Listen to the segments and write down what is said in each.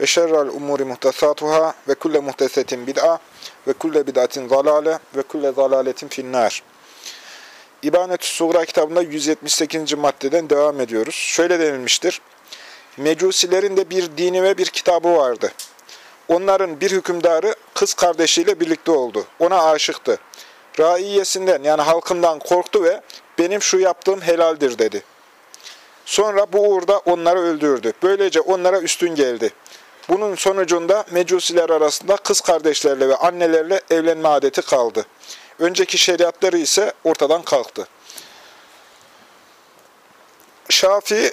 ve şerrel umuri muhtesatuhâ ve kulle muhtesetin bid'a ve kulle bid'atin zalale ve kulle zalaletin finnâr. İbanet-ü Suğra kitabında 178. maddeden devam ediyoruz. Şöyle denilmiştir. Mecusilerin de bir dini ve bir kitabı vardı. Onların bir hükümdarı kız kardeşiyle birlikte oldu. Ona aşıktı. Raiyesinden yani halkından korktu ve benim şu yaptığım helaldir dedi. Sonra bu uğurda onları öldürdü. Böylece onlara üstün geldi. Bunun sonucunda mecusiler arasında kız kardeşlerle ve annelerle evlenme adeti kaldı. Önceki şeriatları ise ortadan kalktı. Şafii,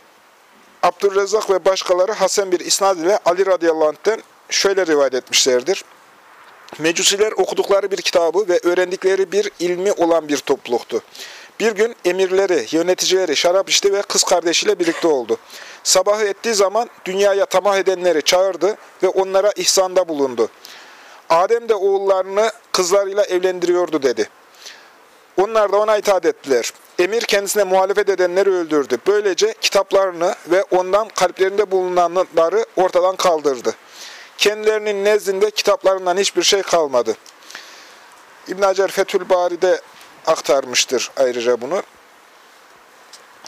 Abdurrezzak ve başkaları Hasan bir isnad ile Ali radıyallahu anh'ten şöyle rivayet etmişlerdir. Mecusiler okudukları bir kitabı ve öğrendikleri bir ilmi olan bir topluluktu. Bir gün emirleri, yöneticileri şarap içti ve kız kardeşiyle birlikte oldu. Sabahı ettiği zaman dünyaya tamah edenleri çağırdı ve onlara ihsanda bulundu. Adem de oğullarını kızlarıyla evlendiriyordu dedi. Onlar da ona itaat ettiler. Emir kendisine muhalefet edenleri öldürdü. Böylece kitaplarını ve ondan kalplerinde bulunanları ortadan kaldırdı. Kendilerinin nezdinde kitaplarından hiçbir şey kalmadı. İbn Hacer Fethül Bari'de aktarmıştır ayrıca bunu.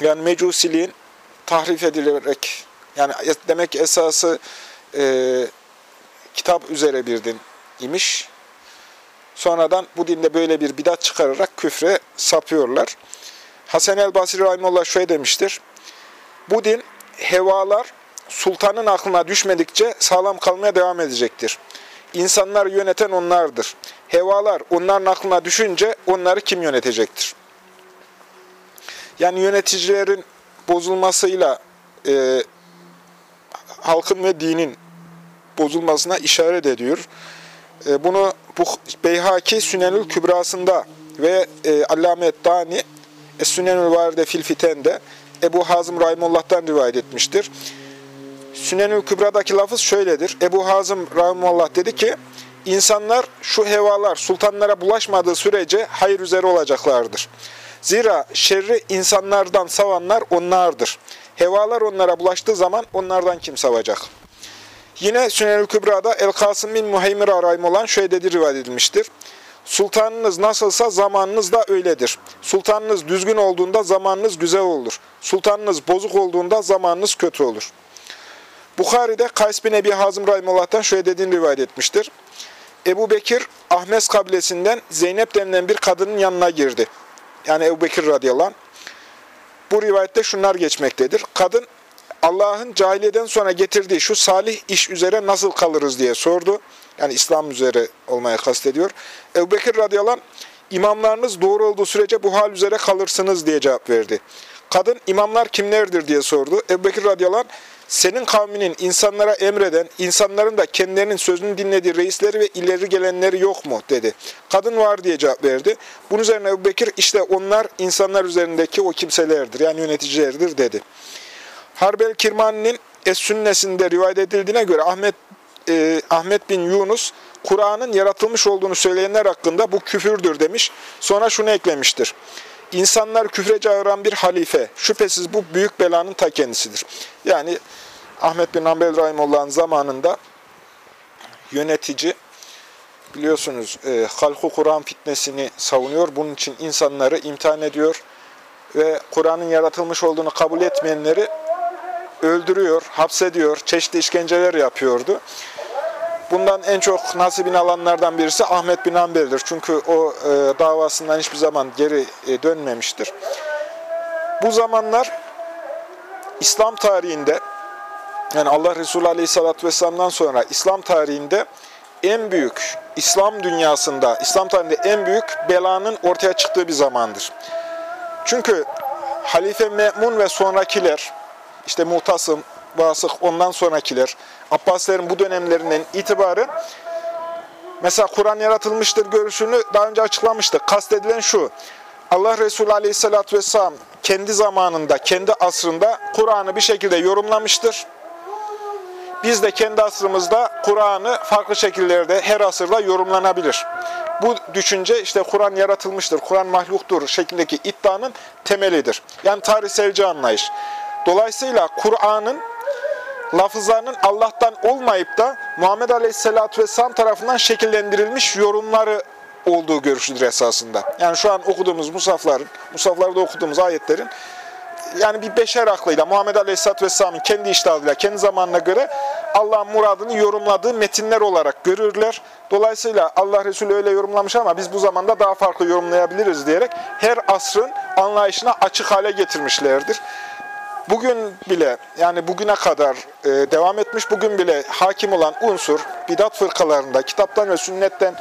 Yani mecusiliğin tahrif edilerek, yani demek esası e, kitap üzere bir din imiş. Sonradan bu dinde böyle bir bidat çıkararak küfre sapıyorlar. Hasan el-Basri Rahimullah şöyle demiştir. Bu din hevalar sultanın aklına düşmedikçe sağlam kalmaya devam edecektir. İnsanları yöneten onlardır. Hevalar onların aklına düşünce onları kim yönetecektir? Yani yöneticilerin bozulmasıyla e, halkın ve dinin bozulmasına işaret ediyor. E, bunu bu Beyhaki Sünenül Kübrası'nda ve e, Allame Dani Es-Sünenül Varide Fil Fiten'de Ebu Hazım Rahimullah'tan rivayet etmiştir. Sünenül Kübra'daki lafız şöyledir. Ebu Hazım Rahimullah dedi ki, insanlar şu hevalar sultanlara bulaşmadığı sürece hayır üzere olacaklardır. Zira şerri insanlardan savanlar onlardır. Hevalar onlara bulaştığı zaman onlardan kim savacak? Yine Sünenül Kübra'da El-Kasım bin Muheymir arayım olan şöyle dedi rivayet edilmiştir. Sultanınız nasılsa zamanınız da öyledir. Sultanınız düzgün olduğunda zamanınız güzel olur. Sultanınız bozuk olduğunda zamanınız kötü olur. Bukhari'de Kays bin Ebi Hazım Rahimullah'tan şöyle dediğini rivayet etmiştir. Ebu Bekir, Ahmes kabilesinden Zeynep denilen bir kadının yanına girdi. Yani Ebu Bekir radıyallahu anh. Bu rivayette şunlar geçmektedir. Kadın, Allah'ın cahiliyeden sonra getirdiği şu salih iş üzere nasıl kalırız diye sordu. Yani İslam üzere olmaya kastediyor. Ebu Bekir radıyallahu anh, imamlarınız doğru olduğu sürece bu hal üzere kalırsınız diye cevap verdi. Kadın, imamlar kimlerdir diye sordu. Ebu Bekir radıyallahu anh, senin kavminin insanlara emreden, insanların da kendilerinin sözünü dinlediği reisleri ve ileri gelenleri yok mu? dedi. Kadın var diye cevap verdi. Bunun üzerine Ebu Bekir işte onlar insanlar üzerindeki o kimselerdir yani yöneticilerdir dedi. Harbel Kirmani'nin Es-Sünnesinde rivayet edildiğine göre Ahmet e, Ahmet bin Yunus Kur'an'ın yaratılmış olduğunu söyleyenler hakkında bu küfürdür demiş. Sonra şunu eklemiştir. İnsanlar küfre çağıran bir halife. Şüphesiz bu büyük belanın ta kendisidir. Yani Ahmet bin Hanbel Rahimullah'ın zamanında yönetici biliyorsunuz e, halku Kur'an fitnesini savunuyor. Bunun için insanları imtihan ediyor ve Kur'an'ın yaratılmış olduğunu kabul etmeyenleri öldürüyor, hapsediyor, çeşitli işkenceler yapıyordu. Bundan en çok nasibini alanlardan birisi Ahmet bin Hanbel'dir. Çünkü o e, davasından hiçbir zaman geri e, dönmemiştir. Bu zamanlar İslam tarihinde, yani Allah Resulü Aleyhisselatü Vesselam'dan sonra İslam tarihinde en büyük, İslam dünyasında, İslam tarihinde en büyük belanın ortaya çıktığı bir zamandır. Çünkü Halife Me'mun ve sonrakiler, işte Mutasım, Vasık, ondan sonrakiler, Abbasilerin bu dönemlerinden itibaren mesela Kur'an yaratılmıştır görüşünü daha önce açıklamıştık. Kastedilen şu. Allah Resulü Aleyhisselatü Vesselam kendi zamanında, kendi asrında Kur'an'ı bir şekilde yorumlamıştır. Biz de kendi asrımızda Kur'an'ı farklı şekillerde her asırda yorumlanabilir. Bu düşünce işte Kur'an yaratılmıştır, Kur'an mahluktur şeklindeki iddianın temelidir. Yani tarihselci anlayış. Dolayısıyla Kur'an'ın lafızlarının Allah'tan olmayıp da Muhammed Aleyhisselatü Vesselam tarafından şekillendirilmiş yorumları olduğu görüşüdür esasında. Yani şu an okuduğumuz musafların, musaflarda okuduğumuz ayetlerin yani bir beşer aklıyla Muhammed Aleyhisselatü Vesselam'ın kendi iştahıyla, kendi zamanına göre Allah'ın muradını yorumladığı metinler olarak görürler. Dolayısıyla Allah Resulü öyle yorumlamış ama biz bu zamanda daha farklı yorumlayabiliriz diyerek her asrın anlayışına açık hale getirmişlerdir. Bugün bile yani bugüne kadar e, devam etmiş, bugün bile hakim olan unsur bidat fırkalarında, kitaptan ve sünnetten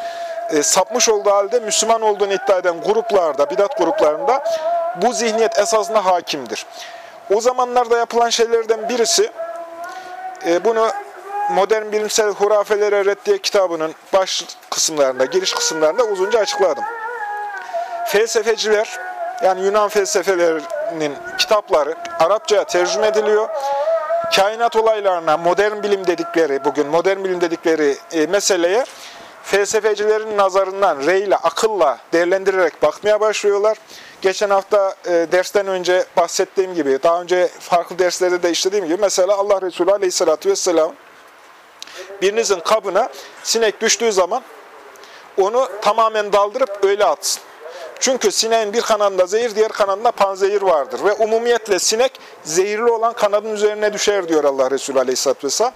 e, sapmış olduğu halde Müslüman olduğunu iddia eden gruplarda, bidat gruplarında bu zihniyet esasında hakimdir. O zamanlarda yapılan şeylerden birisi, e, bunu Modern Bilimsel Hurafelere Reddiye kitabının baş kısımlarında, giriş kısımlarında uzunca açıkladım. Felsefeciler, yani Yunan felsefelerinin kitapları Arapçaya tercüme ediliyor. Kainat olaylarına modern bilim dedikleri, bugün modern bilim dedikleri e, meseleye felsefecilerin nazarından reyle, akılla değerlendirerek bakmaya başlıyorlar. Geçen hafta e, dersten önce bahsettiğim gibi, daha önce farklı derslerde de işlediğim gibi, mesela Allah Resulü Aleyhisselatü Vesselam birinizin kabına sinek düştüğü zaman onu tamamen daldırıp öyle atsın. Çünkü sineğin bir kanadında zehir, diğer kanadında panzehir vardır. Ve umumiyetle sinek zehirli olan kanadın üzerine düşer diyor Allah Resulü Aleyhisselatü Vesselam.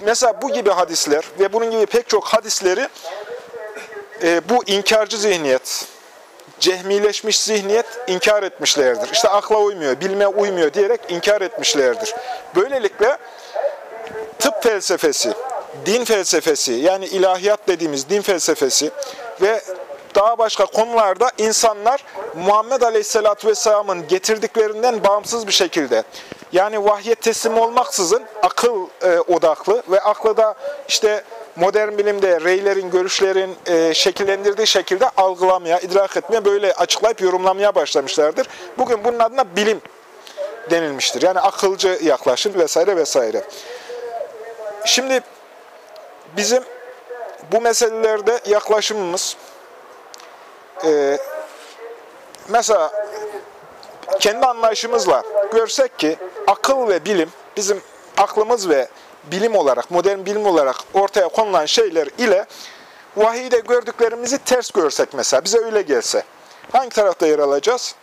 Mesela bu gibi hadisler ve bunun gibi pek çok hadisleri e, bu inkarcı zihniyet, cehmileşmiş zihniyet inkar etmişlerdir. İşte akla uymuyor, bilme uymuyor diyerek inkar etmişlerdir. Böylelikle tıp felsefesi, din felsefesi yani ilahiyat dediğimiz din felsefesi ve daha başka konularda insanlar Muhammed Aleyhisselatü Vesselam'ın getirdiklerinden bağımsız bir şekilde yani vahye teslim olmaksızın akıl e, odaklı ve aklı da işte modern bilimde reylerin, görüşlerin e, şekillendirdiği şekilde algılamaya, idrak etmeye, böyle açıklayıp yorumlamaya başlamışlardır. Bugün bunun adına bilim denilmiştir. Yani akılcı yaklaşım vesaire vesaire. Şimdi bizim bu meselelerde yaklaşımımız e, mesela kendi anlayışımızla görsek ki akıl ve bilim bizim aklımız ve bilim olarak, modern bilim olarak ortaya konulan şeyler ile vahiyde gördüklerimizi ters görsek mesela, bize öyle gelse hangi tarafta yer alacağız?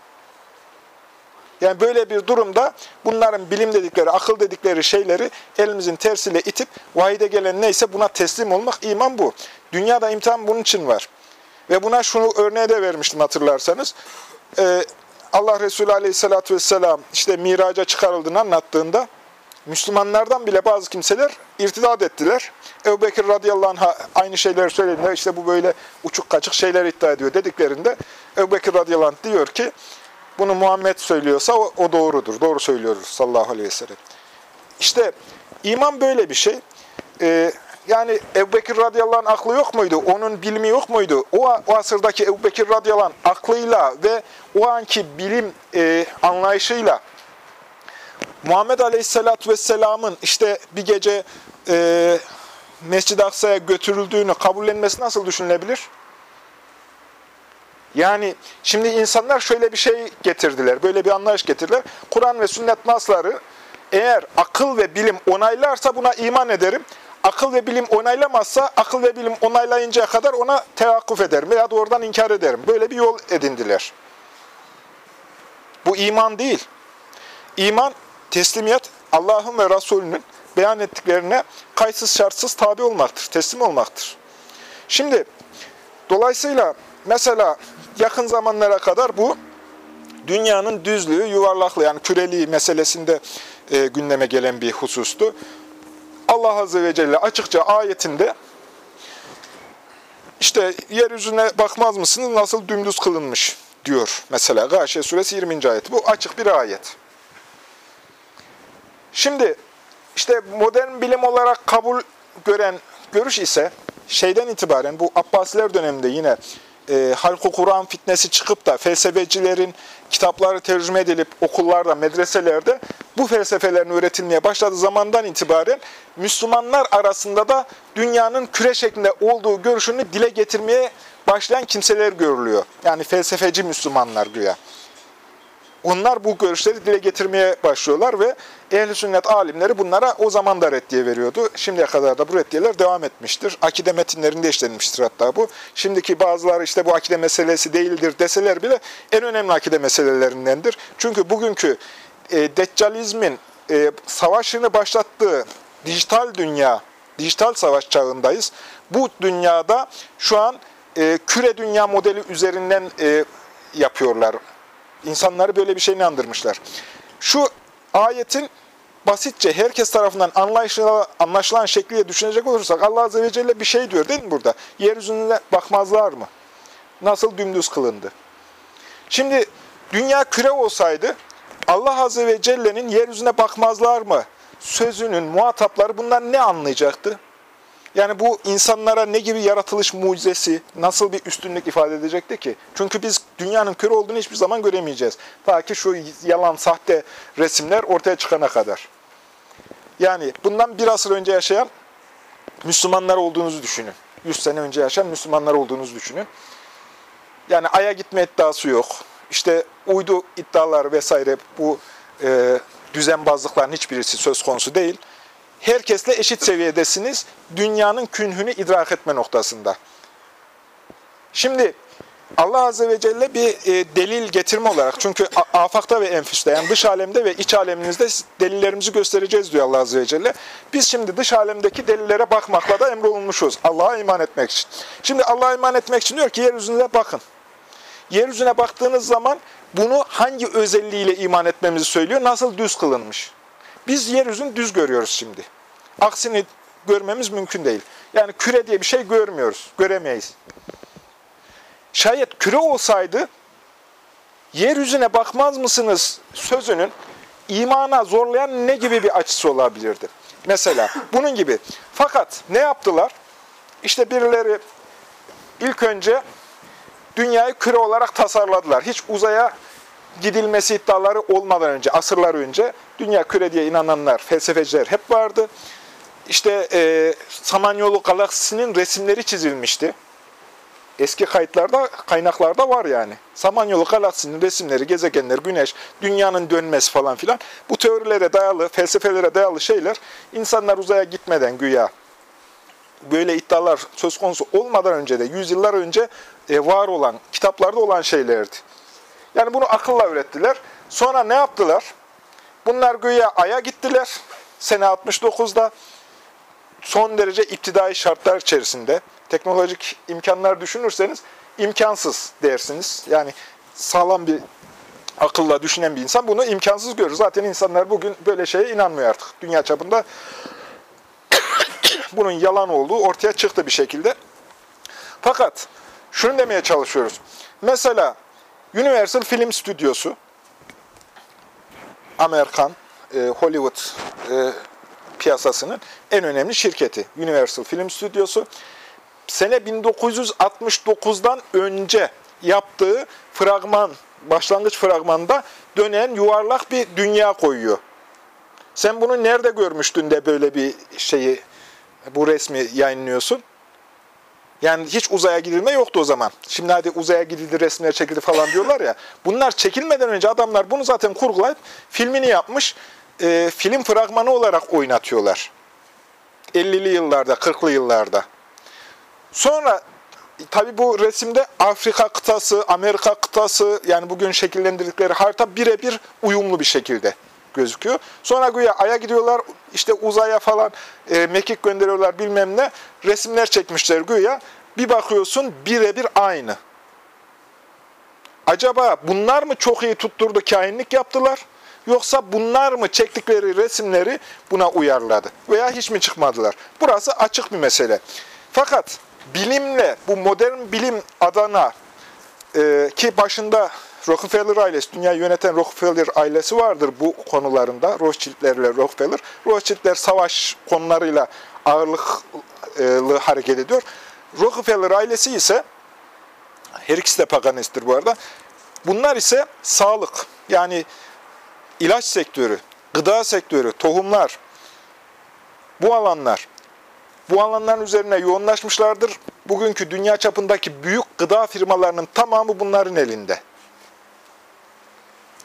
Yani böyle bir durumda bunların bilim dedikleri, akıl dedikleri şeyleri elimizin tersiyle itip vahide gelen neyse buna teslim olmak iman bu. Dünyada imtihan bunun için var. Ve buna şunu örneğe de vermiştim hatırlarsanız. Ee, Allah Resulü Aleyhisselatü vesselam işte miraca çıkarıldığını anlattığında Müslümanlardan bile bazı kimseler irtidat ettiler. Ebu Bekir radıyallahu anh aynı şeyleri söylediğinde işte bu böyle uçuk kaçık şeyler iddia ediyor dediklerinde Ebu Bekir radıyallahu anh diyor ki bunu Muhammed söylüyorsa o, o doğrudur. Doğru söylüyoruz sallallahu aleyhi ve sellem. İşte iman böyle bir şey. Ee, yani Ebu Bekir radıyallahu anh aklı yok muydu? Onun bilimi yok muydu? O, o asırdaki Ebu Bekir radıyallahu anh aklıyla ve o anki bilim e, anlayışıyla Muhammed aleyhissalatü vesselamın işte bir gece e, Mescid-i Aksa'ya götürüldüğünü kabullenmesi nasıl düşünülebilir? Yani şimdi insanlar şöyle bir şey getirdiler, böyle bir anlayış getirdiler. Kur'an ve sünnet nasları eğer akıl ve bilim onaylarsa buna iman ederim. Akıl ve bilim onaylamazsa, akıl ve bilim onaylayıncaya kadar ona tevakkuf ederim veya doğrudan inkar ederim. Böyle bir yol edindiler. Bu iman değil. İman, teslimiyet, Allah'ın ve Resulünün beyan ettiklerine kayıtsız şartsız tabi olmaktır, teslim olmaktır. Şimdi, dolayısıyla mesela yakın zamanlara kadar bu dünyanın düzlüğü, yuvarlaklığı yani küreliği meselesinde e, gündeme gelen bir husustu. Allah Azze ve Celle açıkça ayetinde işte yeryüzüne bakmaz mısınız nasıl dümdüz kılınmış diyor mesela. Gâşiye suresi 20. ayet. Bu açık bir ayet. Şimdi işte modern bilim olarak kabul gören görüş ise şeyden itibaren bu Abbasiler döneminde yine e, halk Kur'an fitnesi çıkıp da felsefecilerin kitapları tercüme edilip okullarda, medreselerde bu felsefelerin öğretilmeye başladığı zamandan itibaren Müslümanlar arasında da dünyanın küre şeklinde olduğu görüşünü dile getirmeye başlayan kimseler görülüyor. Yani felsefeci Müslümanlar güya. Onlar bu görüşleri dile getirmeye başlıyorlar ve ehl sünnet alimleri bunlara o zaman da reddiye veriyordu. Şimdiye kadar da bu reddiyeler devam etmiştir. Akide metinlerinde işlenmiştir hatta bu. Şimdiki bazıları işte bu akide meselesi değildir deseler bile en önemli akide meselelerindendir. Çünkü bugünkü e, deccalizmin e, savaşını başlattığı dijital dünya, dijital savaş çağındayız. Bu dünyada şu an e, küre dünya modeli üzerinden e, yapıyorlar İnsanları böyle bir şey inandırmışlar. Şu ayetin basitçe herkes tarafından anlaşılan, anlaşılan şekliyle düşünecek olursak Allah Azze ve Celle bir şey diyor değil mi burada? Yeryüzüne bakmazlar mı? Nasıl dümdüz kılındı? Şimdi dünya küre olsaydı Allah Azze ve Celle'nin yeryüzüne bakmazlar mı? Sözünün muhatapları bundan ne anlayacaktı? Yani bu insanlara ne gibi yaratılış mucizesi, nasıl bir üstünlük ifade edecekti ki? Çünkü biz dünyanın kör olduğunu hiçbir zaman göremeyeceğiz. Ta ki şu yalan, sahte resimler ortaya çıkana kadar. Yani bundan bir asır önce yaşayan Müslümanlar olduğunuzu düşünün. 100 sene önce yaşayan Müslümanlar olduğunuzu düşünün. Yani Ay'a gitme iddiası yok. İşte uydu iddialar vesaire bu e, düzenbazlıkların hiçbirisi söz konusu değil herkesle eşit seviyedesiniz dünyanın künhünü idrak etme noktasında. Şimdi Allah Azze ve Celle bir e, delil getirme olarak, çünkü afakta ve enfüste, yani dış alemde ve iç aleminizde delillerimizi göstereceğiz diyor Allah Azze ve Celle. Biz şimdi dış alemdeki delillere bakmakla da emrolunmuşuz. Allah'a iman etmek için. Şimdi Allah'a iman etmek için diyor ki yeryüzüne bakın. Yeryüzüne baktığınız zaman bunu hangi özelliğiyle iman etmemizi söylüyor, nasıl düz kılınmış. Biz yeryüzünü düz görüyoruz şimdi. Aksini görmemiz mümkün değil. Yani küre diye bir şey görmüyoruz, göremeyiz. Şayet küre olsaydı, yeryüzüne bakmaz mısınız sözünün imana zorlayan ne gibi bir açısı olabilirdi? Mesela bunun gibi. Fakat ne yaptılar? İşte birileri ilk önce dünyayı küre olarak tasarladılar. Hiç uzaya gidilmesi iddiaları olmadan önce, asırlar önce dünya küre diye inananlar, felsefeciler hep vardı. İşte e, Samanyolu galaksisinin resimleri çizilmişti. Eski kayıtlarda, kaynaklarda var yani. Samanyolu galaksisinin resimleri, gezegenler, güneş, dünyanın dönmesi falan filan. Bu teorilere dayalı, felsefelere dayalı şeyler insanlar uzaya gitmeden güya böyle iddialar söz konusu olmadan önce de, yüzyıllar önce e, var olan, kitaplarda olan şeylerdi. Yani bunu akılla ürettiler. Sonra ne yaptılar? Bunlar güya Ay'a gittiler. Sene 69'da son derece iptidai şartlar içerisinde teknolojik imkanlar düşünürseniz imkansız dersiniz. Yani sağlam bir akılla düşünen bir insan bunu imkansız görür. Zaten insanlar bugün böyle şeye inanmıyor artık. Dünya çapında bunun yalan olduğu ortaya çıktı bir şekilde. Fakat şunu demeye çalışıyoruz. Mesela Universal Film Stüdyosu, Amerikan, e, Hollywood e, piyasasının en önemli şirketi. Universal Film Stüdyosu. Sene 1969'dan önce yaptığı fragman, başlangıç fragmanda dönen yuvarlak bir dünya koyuyor. Sen bunu nerede görmüştün de böyle bir şeyi, bu resmi yayınlıyorsun? Yani hiç uzaya gidilme yoktu o zaman. Şimdi hadi uzaya gidildi, resimler çekildi falan diyorlar ya. Bunlar çekilmeden önce adamlar bunu zaten kurgulayıp filmini yapmış, e, film fragmanı olarak oynatıyorlar. 50'li yıllarda, 40'lı yıllarda. Sonra tabi bu resimde Afrika kıtası, Amerika kıtası yani bugün şekillendirdikleri harita birebir uyumlu bir şekilde gözüküyor. Sonra güya Ay'a gidiyorlar, işte uzaya falan e, mekik gönderiyorlar bilmem ne. Resimler çekmişler güya. Bir bakıyorsun birebir aynı. Acaba bunlar mı çok iyi tutturdu, kainlik yaptılar? Yoksa bunlar mı çektikleri resimleri buna uyarladı? Veya hiç mi çıkmadılar? Burası açık bir mesele. Fakat bilimle, bu modern bilim adana e, ki başında Rockefeller ailesi, dünyayı yöneten Rockefeller ailesi vardır bu konularında. Rothschild'ler ile Rockefeller. Rothschild'ler savaş konularıyla ağırlıklı hareket ediyor. Rockefeller ailesi ise, her ikisi de paganisttir bu arada, bunlar ise sağlık, yani ilaç sektörü, gıda sektörü, tohumlar, bu alanlar, bu alanların üzerine yoğunlaşmışlardır. Bugünkü dünya çapındaki büyük gıda firmalarının tamamı bunların elinde.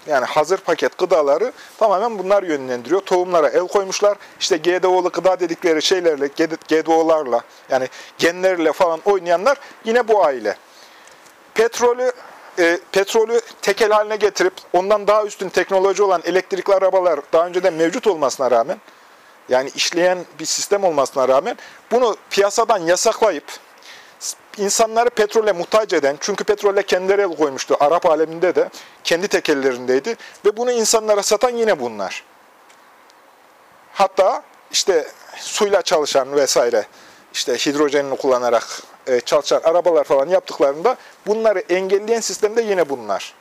Yani hazır paket gıdaları tamamen bunlar yönlendiriyor. Tohumlara el koymuşlar. İşte GDO'lu gıda dedikleri şeylerle, GDO'larla yani genlerle falan oynayanlar yine bu aile. Petrolü e, petrolü tekel haline getirip ondan daha üstün teknoloji olan elektrikli arabalar daha önceden mevcut olmasına rağmen yani işleyen bir sistem olmasına rağmen bunu piyasadan yasaklayıp insanları petrole muhtaç eden, çünkü petrole kendileri el koymuştu Arap aleminde de, kendi tekellerindeydi ve bunu insanlara satan yine bunlar. Hatta işte suyla çalışan vesaire, işte hidrojenini kullanarak e, çalışan arabalar falan yaptıklarında bunları engelleyen sistemde yine bunlar.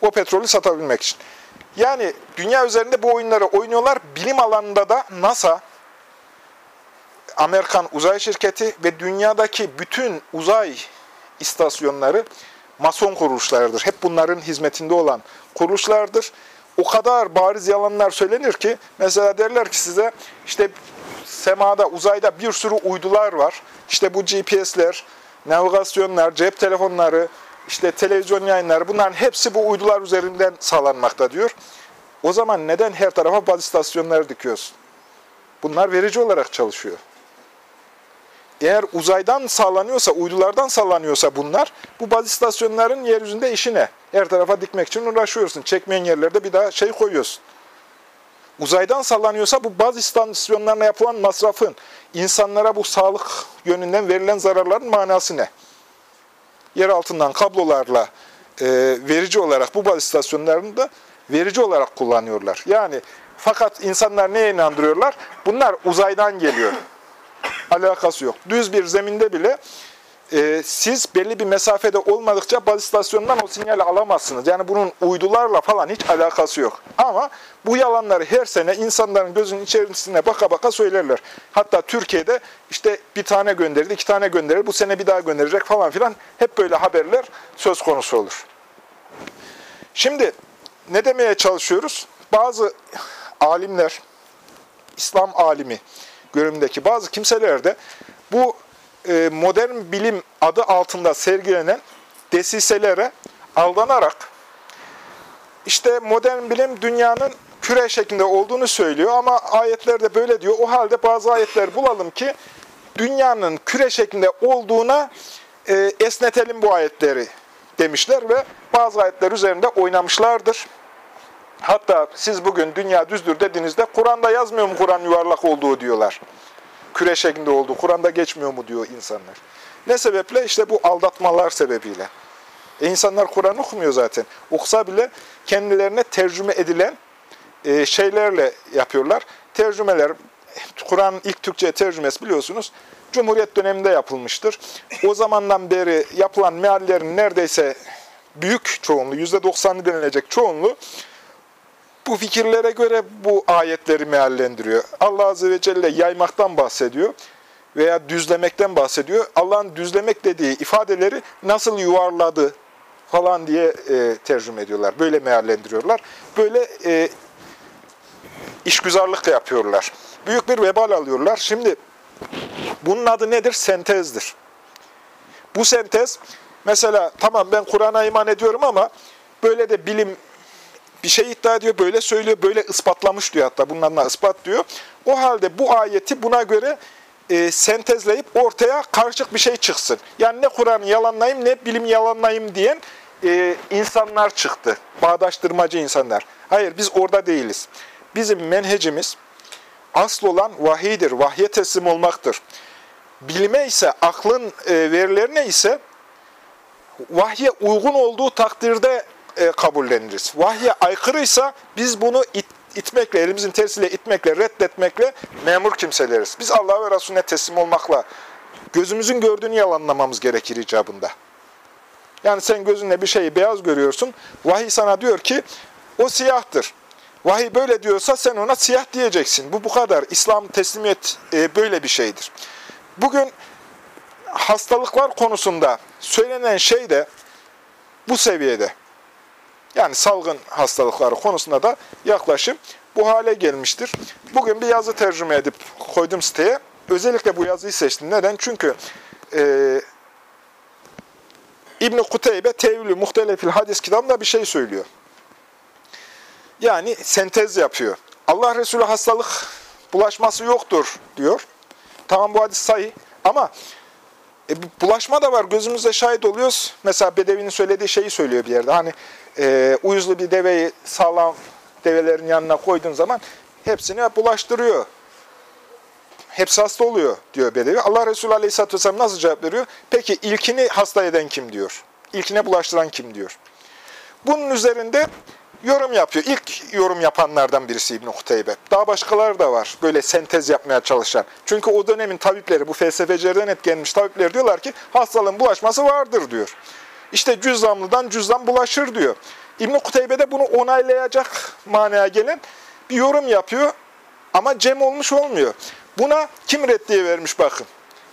O petrolü satabilmek için. Yani dünya üzerinde bu oyunları oynuyorlar. Bilim alanında da NASA, Amerikan uzay şirketi ve dünyadaki bütün uzay istasyonları mason kuruluşlardır. Hep bunların hizmetinde olan kuruluşlardır. O kadar bariz yalanlar söylenir ki, mesela derler ki size, işte semada, uzayda bir sürü uydular var. İşte bu GPS'ler, navigasyonlar, cep telefonları, işte televizyon yayınları bunların hepsi bu uydular üzerinden sağlanmakta diyor. O zaman neden her tarafa baz istasyonları dikiyorsun? Bunlar verici olarak çalışıyor. Eğer uzaydan sağlanıyorsa, uydulardan sağlanıyorsa bunlar, bu baz istasyonların yeryüzünde işine. Her tarafa dikmek için uğraşıyorsun. Çekmeyen yerlerde bir daha şey koyuyorsun. Uzaydan sallanıyorsa bu baz istasyonlarına yapılan masrafın, insanlara bu sağlık yönünden verilen zararların manası ne? Yer altından kablolarla e, verici olarak bu baz istasyonlarını da verici olarak kullanıyorlar. Yani fakat insanlar neye inandırıyorlar? Bunlar uzaydan geliyor. Alakası yok. Düz bir zeminde bile e, siz belli bir mesafede olmadıkça baz istasyonundan o sinyali alamazsınız. Yani bunun uydularla falan hiç alakası yok. Ama bu yalanları her sene insanların gözünün içerisine baka baka söylerler. Hatta Türkiye'de işte bir tane gönderdi, iki tane gönderir, bu sene bir daha gönderecek falan filan. Hep böyle haberler söz konusu olur. Şimdi ne demeye çalışıyoruz? Bazı alimler, İslam alimi görümündeki bazı kimseler de bu e, modern bilim adı altında sergilenen desiselere aldanarak işte modern bilim dünyanın küre şeklinde olduğunu söylüyor ama ayetlerde böyle diyor. O halde bazı ayetler bulalım ki dünyanın küre şeklinde olduğuna e, esnetelim bu ayetleri demişler ve bazı ayetler üzerinde oynamışlardır. Hatta siz bugün dünya düzdür dediğinizde Kur'an'da yazmıyor mu Kur'an yuvarlak olduğu diyorlar. Küre şeklinde olduğu Kur'an'da geçmiyor mu diyor insanlar. Ne sebeple? İşte bu aldatmalar sebebiyle. E insanlar Kur'an okumuyor zaten. Okusa bile kendilerine tercüme edilen e, şeylerle yapıyorlar. Tercümeler, Kur'an'ın ilk Türkçe tercümesi biliyorsunuz, Cumhuriyet döneminde yapılmıştır. O zamandan beri yapılan meallerin neredeyse büyük çoğunluğu, %90'ı denilecek çoğunluğu bu fikirlere göre bu ayetleri meallendiriyor. Allah Azze ve Celle yaymaktan bahsediyor veya düzlemekten bahsediyor. Allah'ın düzlemek dediği ifadeleri nasıl yuvarladı falan diye e, tercüme ediyorlar. Böyle meallendiriyorlar. Böyle e, işgüzarlık yapıyorlar. Büyük bir vebal alıyorlar. Şimdi bunun adı nedir? Sentezdir. Bu sentez, mesela tamam ben Kur'an'a iman ediyorum ama böyle de bilim bir şey iddia ediyor, böyle söylüyor, böyle ispatlamış diyor hatta bunun ispat diyor. O halde bu ayeti buna göre e, sentezleyip ortaya karışık bir şey çıksın. Yani ne Kur'an'ı yalanlayayım ne bilim yalanlayayım diyen e, insanlar çıktı. Bağdaştırmacı insanlar. Hayır biz orada değiliz. Bizim menhecimiz asıl olan vahiydir, vahye teslim olmaktır. Bilime ise, aklın e, verilerine ise vahye uygun olduğu takdirde e, kabulleniriz. Vahye aykırıysa biz bunu it, itmekle, elimizin tersiyle itmekle, reddetmekle memur kimseleriz. Biz Allah ve Resulüne teslim olmakla gözümüzün gördüğünü yalanlamamız gerekir icabında. Yani sen gözünle bir şeyi beyaz görüyorsun. Vahiy sana diyor ki o siyahtır. Vahiy böyle diyorsa sen ona siyah diyeceksin. Bu bu kadar. İslam teslimiyet e, böyle bir şeydir. Bugün hastalıklar konusunda söylenen şey de bu seviyede. Yani salgın hastalıkları konusunda da yaklaşım bu hale gelmiştir. Bugün bir yazı tercüme edip koydum siteye. Özellikle bu yazıyı seçtim. Neden? Çünkü e, İbn-i Kuteybe Tevlü Muhtelefil Hadis kitabında bir şey söylüyor. Yani sentez yapıyor. Allah Resulü hastalık bulaşması yoktur diyor. Tamam bu hadis sahih ama e, bulaşma da var. Gözümüzde şahit oluyoruz. Mesela Bedevi'nin söylediği şeyi söylüyor bir yerde. Hani e, uyuzlu bir deveyi sağlam develerin yanına koyduğun zaman hepsini bulaştırıyor. Hepsi hasta oluyor diyor Bedevi. Allah Resulü Aleyhisselatü Vesselam nasıl cevap veriyor? Peki ilkini hasta eden kim diyor? İlkine bulaştıran kim diyor? Bunun üzerinde yorum yapıyor. İlk yorum yapanlardan birisi İbn-i Kuteybe. Daha başkaları da var böyle sentez yapmaya çalışan. Çünkü o dönemin tabipleri, bu felsefecilerden etkilenmiş tabipler diyorlar ki hastalığın bulaşması vardır diyor. İşte cüzzamlıdan cüzzam bulaşır diyor. İbn-i Kuteybe de bunu onaylayacak manaya gelen bir yorum yapıyor ama cem olmuş olmuyor. Buna kim reddiye vermiş bakın.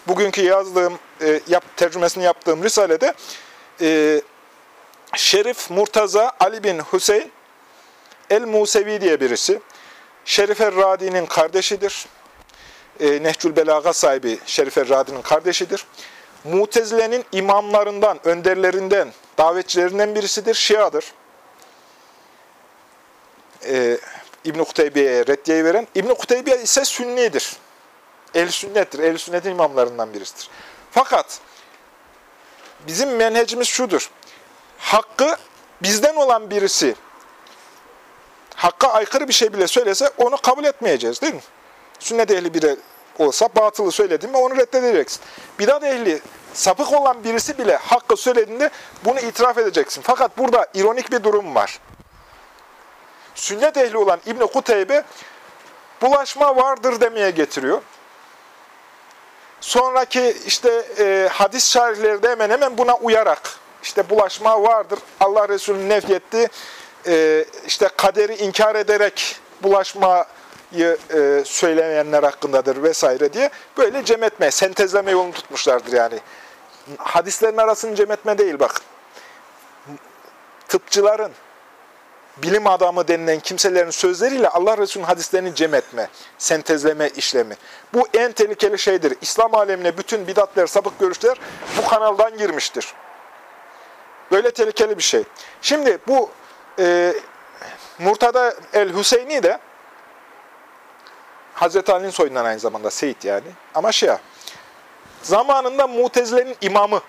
Bugünkü yazdığım, e, yap, tercümesini yaptığım Risale'de e, Şerif Murtaza Ali bin Hüseyin El-Musevi diye birisi. Şerif Er-Radi'nin kardeşidir. E, Nehcül Belaga sahibi Şerif Er-Radi'nin kardeşidir. Mutezile'nin imamlarından, önderlerinden, davetçilerinden birisidir. Şia'dır. E, İbn-i Kuteybiye'ye reddiyeyi veren. İbn-i Kuteybiye ise sünnidir. El sünnettir. El sünnetin imamlarından birisidir. Fakat bizim menhecimiz şudur. Hakkı bizden olan birisi hakka aykırı bir şey bile söylese onu kabul etmeyeceğiz değil mi? Sünnet ehli biri olsa batılı söylediğinde onu reddedeceksin. Bidat ehli sapık olan birisi bile hakkı söylediğinde bunu itiraf edeceksin. Fakat burada ironik bir durum var. Sünnet ehli olan İbn Kuteybe bulaşma vardır demeye getiriyor. Sonraki işte e, hadis şarihleri de hemen hemen buna uyarak işte bulaşma vardır. Allah Resulü nefyetti. E, işte kaderi inkar ederek bulaşmayı e, söylemeyenler hakkındadır vesaire diye böyle cem etme, sentezleme yolunu tutmuşlardır yani. Hadislerin arasını cem etme değil bak. Tıpçıların, bilim adamı denilen kimselerin sözleriyle Allah Resulü'nün hadislerini cem etme, sentezleme işlemi. Bu en tehlikeli şeydir. İslam alemine bütün bidatler, sapık görüşler bu kanaldan girmiştir. Böyle tehlikeli bir şey. Şimdi bu e, Murtada el-Hüseyni de Hazreti Ali'nin soyundan aynı zamanda Seyit yani. Ama Şia. Zamanında Mutezile'nin imamı,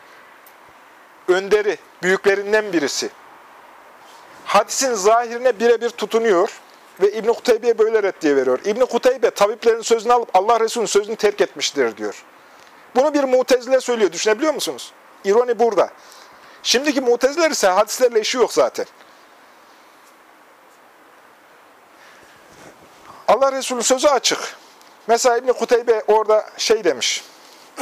önderi, büyüklerinden birisi hadisin zahirine birebir tutunuyor ve İbn-i Kuteybe'ye böyle reddiye veriyor. İbn-i Kuteybe tabiplerin sözünü alıp Allah Resulü'nün sözünü terk etmiştir diyor. Bunu bir mutezile söylüyor. Düşünebiliyor musunuz? İroni burada. Şimdiki muteziler ise hadislerle işi yok zaten. Allah Resulü sözü açık. Mesela İbn-i Kuteybe orada şey demiş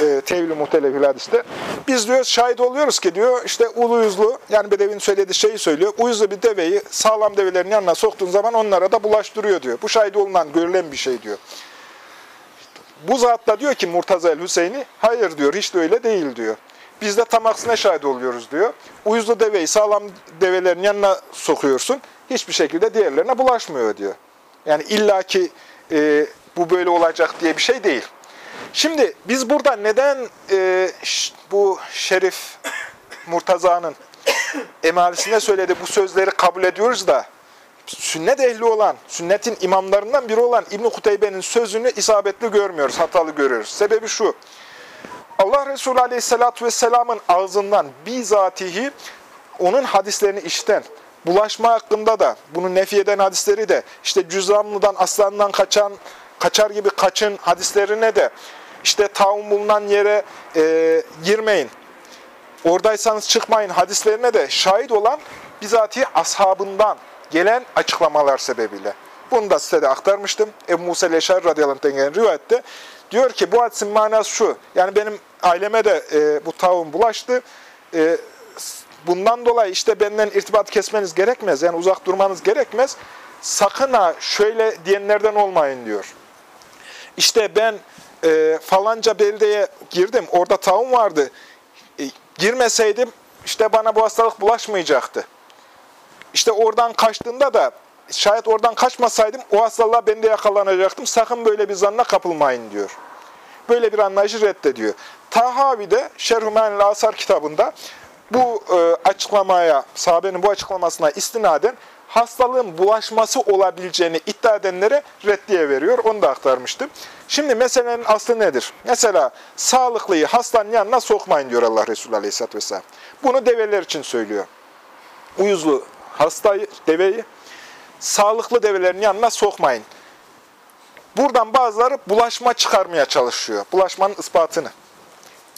e, tevhil-i muhtelefil hadiste. Biz diyor şahit oluyoruz ki diyor işte ulu yüzlü yani Bedevi'nin söylediği şeyi söylüyor. Uyuzlu bir deveyi sağlam develerin yanına soktuğun zaman onlara da bulaştırıyor diyor. Bu şahit olunan görülen bir şey diyor. Bu zat da diyor ki Murtaza el-Hüseyin'i hayır diyor hiç de öyle değil diyor. Biz de tam aksine şahit oluyoruz diyor. Uyuzlu deveyi sağlam develerin yanına sokuyorsun. Hiçbir şekilde diğerlerine bulaşmıyor diyor. Yani illaki e, bu böyle olacak diye bir şey değil. Şimdi biz burada neden e, bu Şerif Murtaza'nın emaresinde söyledi bu sözleri kabul ediyoruz da sünnet ehli olan, sünnetin imamlarından biri olan İbn-i Kuteybe'nin sözünü isabetli görmüyoruz, hatalı görüyoruz. Sebebi şu, Allah Resulü Aleyhisselatü Vesselam'ın ağzından bizatihi onun hadislerini işten, bulaşma hakkında da, bunu nefiyeden hadisleri de, işte cüzamlıdan, aslandan kaçan, kaçar gibi kaçın hadislerine de, işte taun bulunan yere e, girmeyin, oradaysanız çıkmayın hadislerine de şahit olan bizatihi ashabından gelen açıklamalar sebebiyle. Bunu da size de aktarmıştım. Ebu Musa Leşer radıyallahu anh'ten rivayette diyor ki bu hadisin manası şu. Yani benim aileme de e, bu taun bulaştı. E, bundan dolayı işte benden irtibat kesmeniz gerekmez. Yani uzak durmanız gerekmez. Sakın ha şöyle diyenlerden olmayın diyor. İşte ben e, falanca beldeye girdim. Orada taun vardı. E, girmeseydim işte bana bu hastalık bulaşmayacaktı. İşte oradan kaçtığında da şayet oradan kaçmasaydım o hastalığa ben de yakalanacaktım. Sakın böyle bir zanna kapılmayın diyor. Böyle bir anlayışı reddediyor. Tahavi de Şerhumenil Asar kitabında bu e, açıklamaya, sahabenin bu açıklamasına istinaden hastalığın bulaşması olabileceğini iddia edenlere reddiye veriyor. Onu da aktarmıştım. Şimdi meselenin aslı nedir? Mesela sağlıklıyı hastanın yanına sokmayın diyor Allah Resulü Aleyhisselatü Vesselam. Bunu develer için söylüyor. Uyuzlu hastayı, deveyi sağlıklı develerin yanına sokmayın. Buradan bazıları bulaşma çıkarmaya çalışıyor. Bulaşmanın ispatını.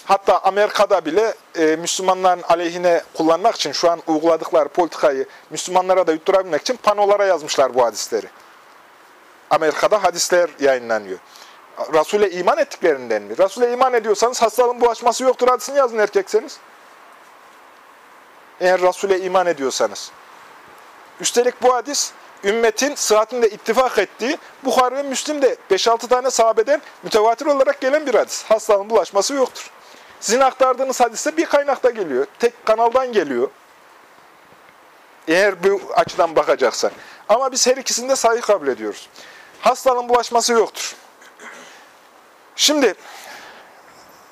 Hatta Amerika'da bile e, Müslümanların aleyhine kullanmak için şu an uyguladıkları politikayı Müslümanlara da yutturabilmek için panolara yazmışlar bu hadisleri. Amerika'da hadisler yayınlanıyor. Resul'e iman ettiklerinden mi? Resul'e iman ediyorsanız hastalığın bulaşması yoktur hadisini yazın erkekseniz. Eğer Resul'e iman ediyorsanız. Üstelik bu hadis ümmetin sıhhatinde ittifak ettiği Bukhari ve Müslim'de 5-6 tane sahabeden mütevatir olarak gelen bir hadis. Hastalığın bulaşması yoktur. Sizin aktardığınız hadiste bir kaynakta geliyor. Tek kanaldan geliyor. Eğer bu açıdan bakacaksan. Ama biz her ikisini de sahih kabul ediyoruz. Hastalığın bulaşması yoktur. Şimdi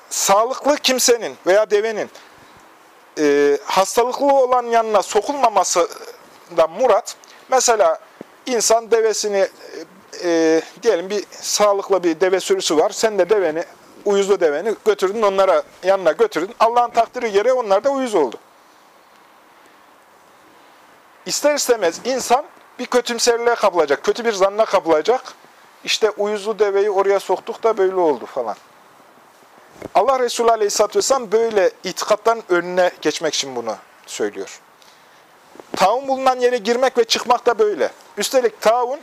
sağlıklı kimsenin veya devenin e, hastalıklı olan yanına sokulmaması da murat. Mesela insan devesini e, e, diyelim bir sağlıklı bir deve sürüsü var. Sen de deveni uyuzlu deveni götürdün onlara yanına götürdün. Allah'ın takdiri gereği onlar da uyuz oldu. İster istemez insan bir kötümserliğe kapılacak, kötü bir zanna kapılacak. İşte uyuzlu deveyi oraya soktuk da böyle oldu falan. Allah Resulü Aleyhisselatü Vesselam böyle itikattan önüne geçmek için bunu söylüyor. Taun bulunan yere girmek ve çıkmak da böyle. Üstelik taun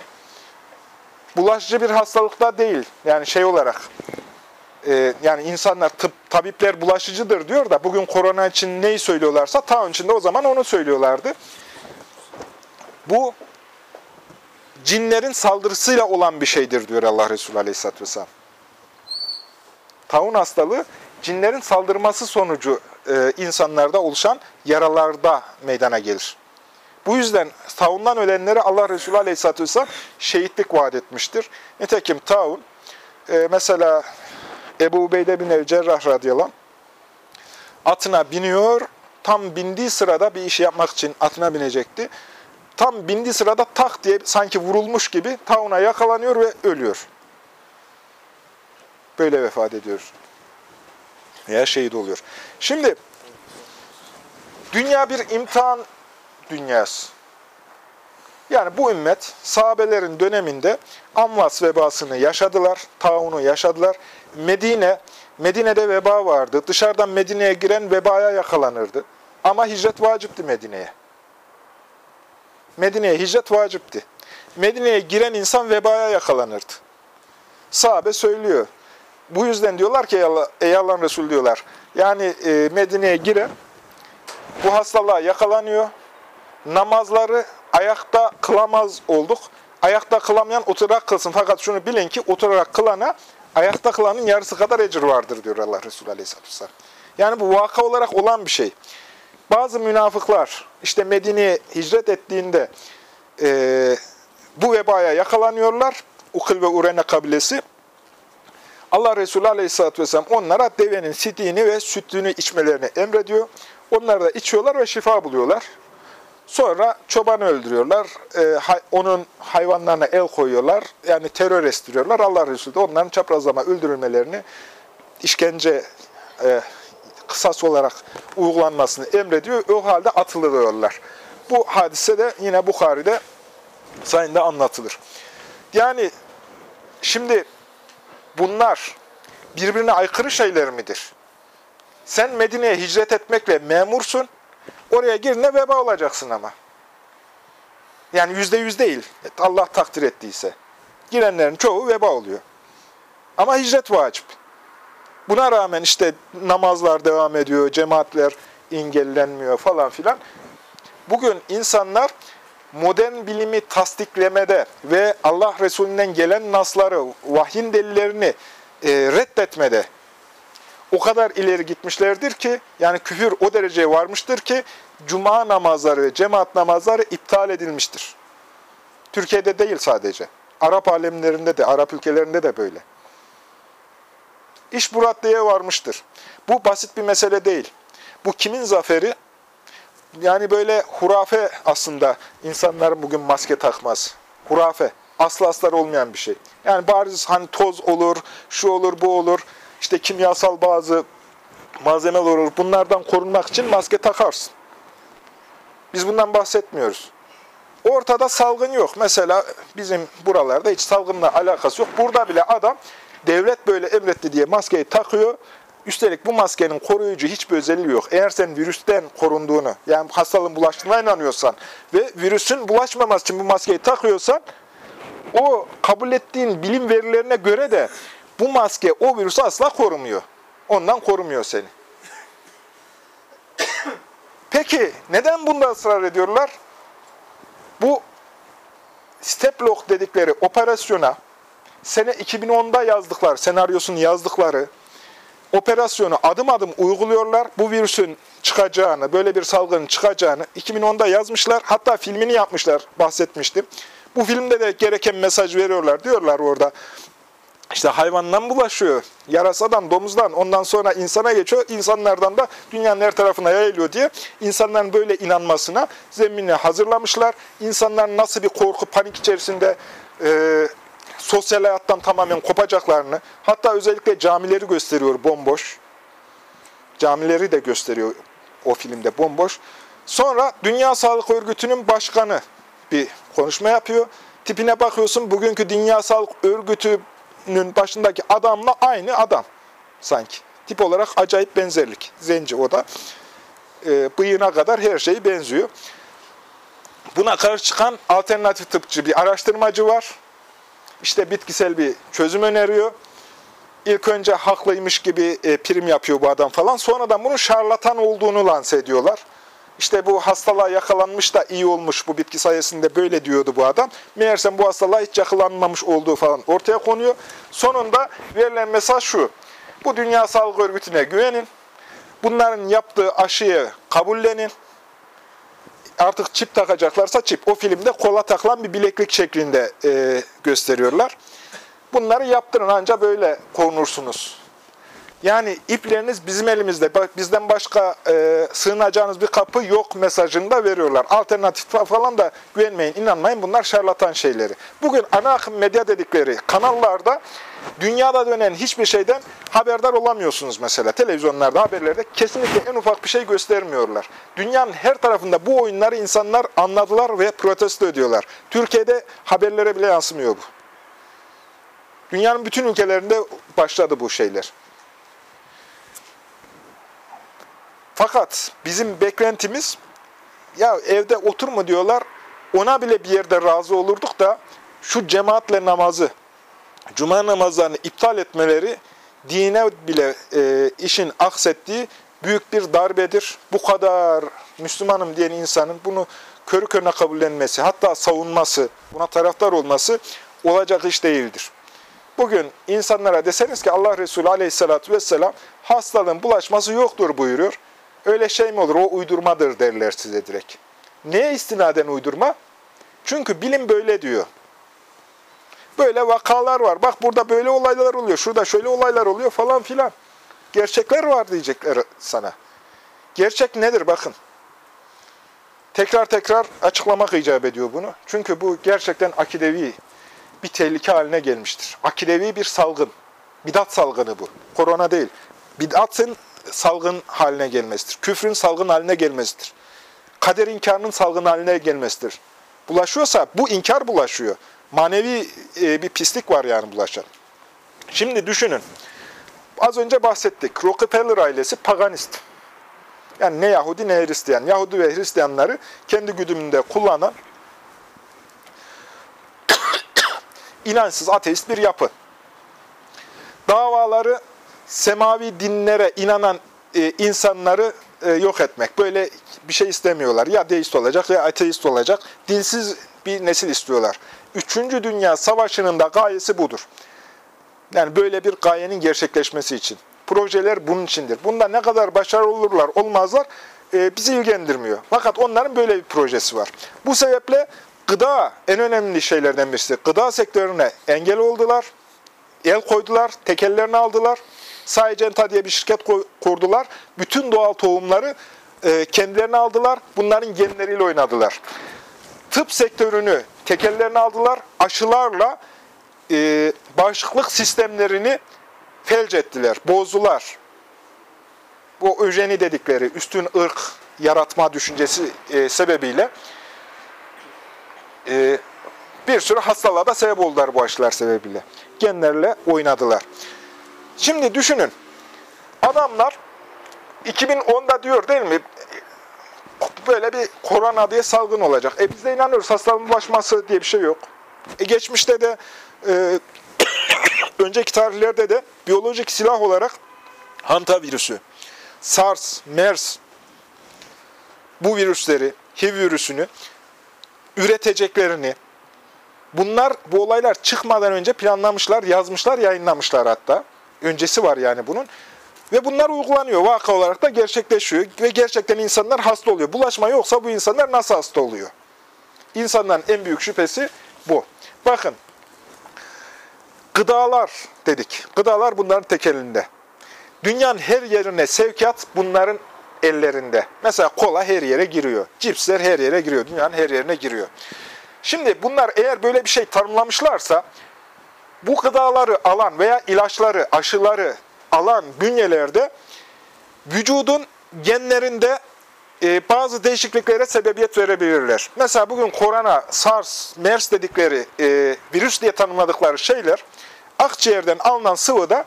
bulaşıcı bir hastalıkta değil. Yani şey olarak e, yani insanlar tıp tabipler bulaşıcıdır diyor da bugün korona için neyi söylüyorlarsa taun için de o zaman onu söylüyorlardı. Bu cinlerin saldırısıyla olan bir şeydir diyor Allah Resulü Aleyhisselatü Vesselam. Taun hastalığı cinlerin saldırması sonucu e, insanlarda oluşan yaralarda meydana gelir. Bu yüzden taundan ölenlere Allah Resulü Aleyhisselatü Vesselam şehitlik vaat etmiştir. Nitekim taun, e, mesela Ebu Ubeyde bin el Cerrah radıyallahu atına biniyor, tam bindiği sırada bir iş yapmak için atına binecekti. Tam bindiği sırada tak diye sanki vurulmuş gibi tauna yakalanıyor ve ölüyor. Böyle vefat ediyor. Veya şehit oluyor. Şimdi dünya bir imtihan dünyası. Yani bu ümmet sahabelerin döneminde Amvas vebasını yaşadılar, taunu yaşadılar. Medine, Medine'de veba vardı. Dışarıdan Medine'ye giren vebaya yakalanırdı. Ama hicret vacipti Medine'ye. Medine'ye hicret vacipti. Medine'ye giren insan vebaya yakalanırdı. Sahabe söylüyor. Bu yüzden diyorlar ki ey, Allah, ey Allah'ın Resulü diyorlar. Yani e, Medine'ye giren bu hastalığa yakalanıyor. Namazları ayakta kılamaz olduk. Ayakta kılamayan oturarak kılsın. Fakat şunu bilin ki oturarak kılana ayakta kılanın yarısı kadar ecir vardır diyor Allah Resulü Aleyhisselatü Vesselam. Yani bu vaka olarak olan bir şey. Bazı münafıklar işte Medine'ye hicret ettiğinde e, bu vebaya yakalanıyorlar. Ukıl ve Urene kabilesi. Allah Resulü Aleyhisselatü Vesselam onlara devenin sidiğini ve sütünü içmelerini emrediyor. Onlar da içiyorlar ve şifa buluyorlar. Sonra çobanı öldürüyorlar. E, hay, onun hayvanlarına el koyuyorlar. Yani terör estiriyorlar. Allah Resulü de onların çaprazlama öldürülmelerini işkence e, kısas olarak uygulanmasını emrediyor. O halde atılıyorlar. Bu hadise de yine Bukhari'de sayında anlatılır. Yani şimdi bunlar birbirine aykırı şeyler midir? Sen Medine'ye hicret etmekle memursun. Oraya girine veba olacaksın ama. Yani yüzde yüz değil. Allah takdir ettiyse. Girenlerin çoğu veba oluyor. Ama hicret vacip. Buna rağmen işte namazlar devam ediyor, cemaatler, engellenmiyor falan filan. Bugün insanlar modern bilimi tasdiklemede ve Allah Resulü'nden gelen nasları, vahyin delillerini e, reddetmede o kadar ileri gitmişlerdir ki, yani küfür o dereceye varmıştır ki, cuma namazları, cemaat namazları iptal edilmiştir. Türkiye'de değil sadece. Arap alemlerinde de, Arap ülkelerinde de böyle. İş bu raddeye varmıştır. Bu basit bir mesele değil. Bu kimin zaferi? Yani böyle hurafe aslında insanların bugün maske takmaz. Hurafe. Aslı aslar olmayan bir şey. Yani bariz hani toz olur, şu olur, bu olur. İşte kimyasal bazı malzemeler olur. Bunlardan korunmak için maske takarsın. Biz bundan bahsetmiyoruz. Ortada salgın yok. Mesela bizim buralarda hiç salgınla alakası yok. Burada bile adam devlet böyle emretti diye maskeyi takıyor. Üstelik bu maskenin koruyucu hiçbir özelliği yok. Eğer sen virüsten korunduğunu, yani hastalığın bulaştığına inanıyorsan ve virüsün bulaşmaması için bu maskeyi takıyorsan, o kabul ettiğin bilim verilerine göre de bu maske o virüsü asla korumuyor. Ondan korumuyor seni. Peki neden bunda ısrar ediyorlar? Bu Step dedikleri operasyona sene 2010'da yazdıkları, senaryosunu yazdıkları operasyonu adım adım uyguluyorlar. Bu virüsün çıkacağını, böyle bir salgının çıkacağını 2010'da yazmışlar. Hatta filmini yapmışlar, bahsetmiştim. Bu filmde de gereken mesaj veriyorlar. Diyorlar orada, işte hayvandan bulaşıyor, yarasadan, domuzdan, ondan sonra insana geçiyor, insanlardan da dünyanın her tarafına yayılıyor diye insanların böyle inanmasına zeminini hazırlamışlar. İnsanların nasıl bir korku, panik içerisinde e, sosyal hayattan tamamen kopacaklarını, hatta özellikle camileri gösteriyor bomboş. Camileri de gösteriyor o filmde bomboş. Sonra Dünya Sağlık Örgütü'nün başkanı bir konuşma yapıyor. Tipine bakıyorsun, bugünkü Dünya Sağlık Örgütü'nün başındaki adamla aynı adam sanki. Tip olarak acayip benzerlik. Zenci o da. E, bıyığına kadar her şeyi benziyor. Buna karşı çıkan alternatif tıpçı bir araştırmacı var işte bitkisel bir çözüm öneriyor. İlk önce haklıymış gibi e, prim yapıyor bu adam falan. Sonradan bunun şarlatan olduğunu lanse ediyorlar. İşte bu hastalığa yakalanmış da iyi olmuş bu bitki sayesinde böyle diyordu bu adam. Meğersem bu hastalığa hiç yakalanmamış olduğu falan ortaya konuyor. Sonunda verilen mesaj şu. Bu Dünya Sağlık Örgütü'ne güvenin. Bunların yaptığı aşıyı kabullenin artık çip takacaklarsa çip. O filmde kola takılan bir bileklik şeklinde e, gösteriyorlar. Bunları yaptırın ancak böyle korunursunuz. Yani ipleriniz bizim elimizde. Bizden başka e, sığınacağınız bir kapı yok mesajını da veriyorlar. Alternatif falan da güvenmeyin, inanmayın. Bunlar şarlatan şeyleri. Bugün ana akım medya dedikleri kanallarda dünyada dönen hiçbir şeyden haberdar olamıyorsunuz mesela. Televizyonlarda, haberlerde kesinlikle en ufak bir şey göstermiyorlar. Dünyanın her tarafında bu oyunları insanlar anladılar ve protesto ediyorlar. Türkiye'de haberlere bile yansımıyor bu. Dünyanın bütün ülkelerinde başladı bu şeyler. Fakat bizim beklentimiz ya evde oturma diyorlar. Ona bile bir yerde razı olurduk da şu cemaatle namazı, cuma namazlarını iptal etmeleri dine bile e, işin aksettiği büyük bir darbedir. Bu kadar Müslümanım diyen insanın bunu körü körüne kabullenmesi, hatta savunması, buna taraftar olması olacak iş değildir. Bugün insanlara deseniz ki Allah Resulü aleyhissalatü vesselam hastalığın bulaşması yoktur buyuruyor. Öyle şey mi olur? O uydurmadır derler size direkt. Neye istinaden uydurma? Çünkü bilim böyle diyor. Böyle vakalar var. Bak burada böyle olaylar oluyor. Şurada şöyle olaylar oluyor falan filan. Gerçekler var diyecekler sana. Gerçek nedir bakın. Tekrar tekrar açıklamak icap ediyor bunu. Çünkü bu gerçekten akidevi bir tehlike haline gelmiştir. Akidevi bir salgın. Bidat salgını bu. Korona değil. Bidatın salgın haline gelmesidir. Küfrün salgın haline gelmesidir. Kader inkarının salgın haline gelmesidir. Bulaşıyorsa bu inkar bulaşıyor. Manevi e, bir pislik var yani bulaşan. Şimdi düşünün. Az önce bahsettik. Rockefeller ailesi paganist. Yani ne Yahudi ne Hristiyan. Yahudi ve Hristiyanları kendi güdümünde kullanan inançsız, ateist bir yapı. Davaları semavi dinlere inanan e, insanları e, yok etmek. Böyle bir şey istemiyorlar. Ya deist olacak ya ateist olacak. Dilsiz bir nesil istiyorlar. Üçüncü Dünya Savaşı'nın da gayesi budur. Yani böyle bir gayenin gerçekleşmesi için. Projeler bunun içindir. Bunda ne kadar başarılı olurlar, olmazlar e, bizi ilgilendirmiyor. Fakat onların böyle bir projesi var. Bu sebeple gıda en önemli şeylerden birisi. Gıda sektörüne engel oldular, el koydular, tekellerini aldılar. Saycenta diye bir şirket kurdular. Bütün doğal tohumları e, kendilerine aldılar. Bunların genleriyle oynadılar. Tıp sektörünü tekellerine aldılar. Aşılarla e, bağışıklık sistemlerini felç ettiler, bozdular. Bu öjeni dedikleri üstün ırk yaratma düşüncesi e, sebebiyle bir sürü hastalığa da sebep oldular bu aşılar sebebiyle. Genlerle oynadılar. Şimdi düşünün. Adamlar 2010'da diyor değil mi? Böyle bir korona diye salgın olacak. E biz de inanıyoruz hastalığın bulaşması diye bir şey yok. E geçmişte de e, önceki tarihlerde de biyolojik silah olarak Hanta virüsü, SARS, MERS bu virüsleri, HIV virüsünü üreteceklerini, bunlar bu olaylar çıkmadan önce planlamışlar, yazmışlar, yayınlamışlar hatta. Öncesi var yani bunun. Ve bunlar uygulanıyor. Vaka olarak da gerçekleşiyor. Ve gerçekten insanlar hasta oluyor. Bulaşma yoksa bu insanlar nasıl hasta oluyor? İnsanların en büyük şüphesi bu. Bakın, gıdalar dedik. Gıdalar bunların tek elinde. Dünyanın her yerine sevkiyat bunların ellerinde. Mesela kola her yere giriyor. Cipsler her yere giriyor. Dünyanın her yerine giriyor. Şimdi bunlar eğer böyle bir şey tanımlamışlarsa bu gıdaları alan veya ilaçları, aşıları alan bünyelerde vücudun genlerinde e, bazı değişikliklere sebebiyet verebilirler. Mesela bugün korona, SARS, MERS dedikleri e, virüs diye tanımladıkları şeyler akciğerden alınan sıvıda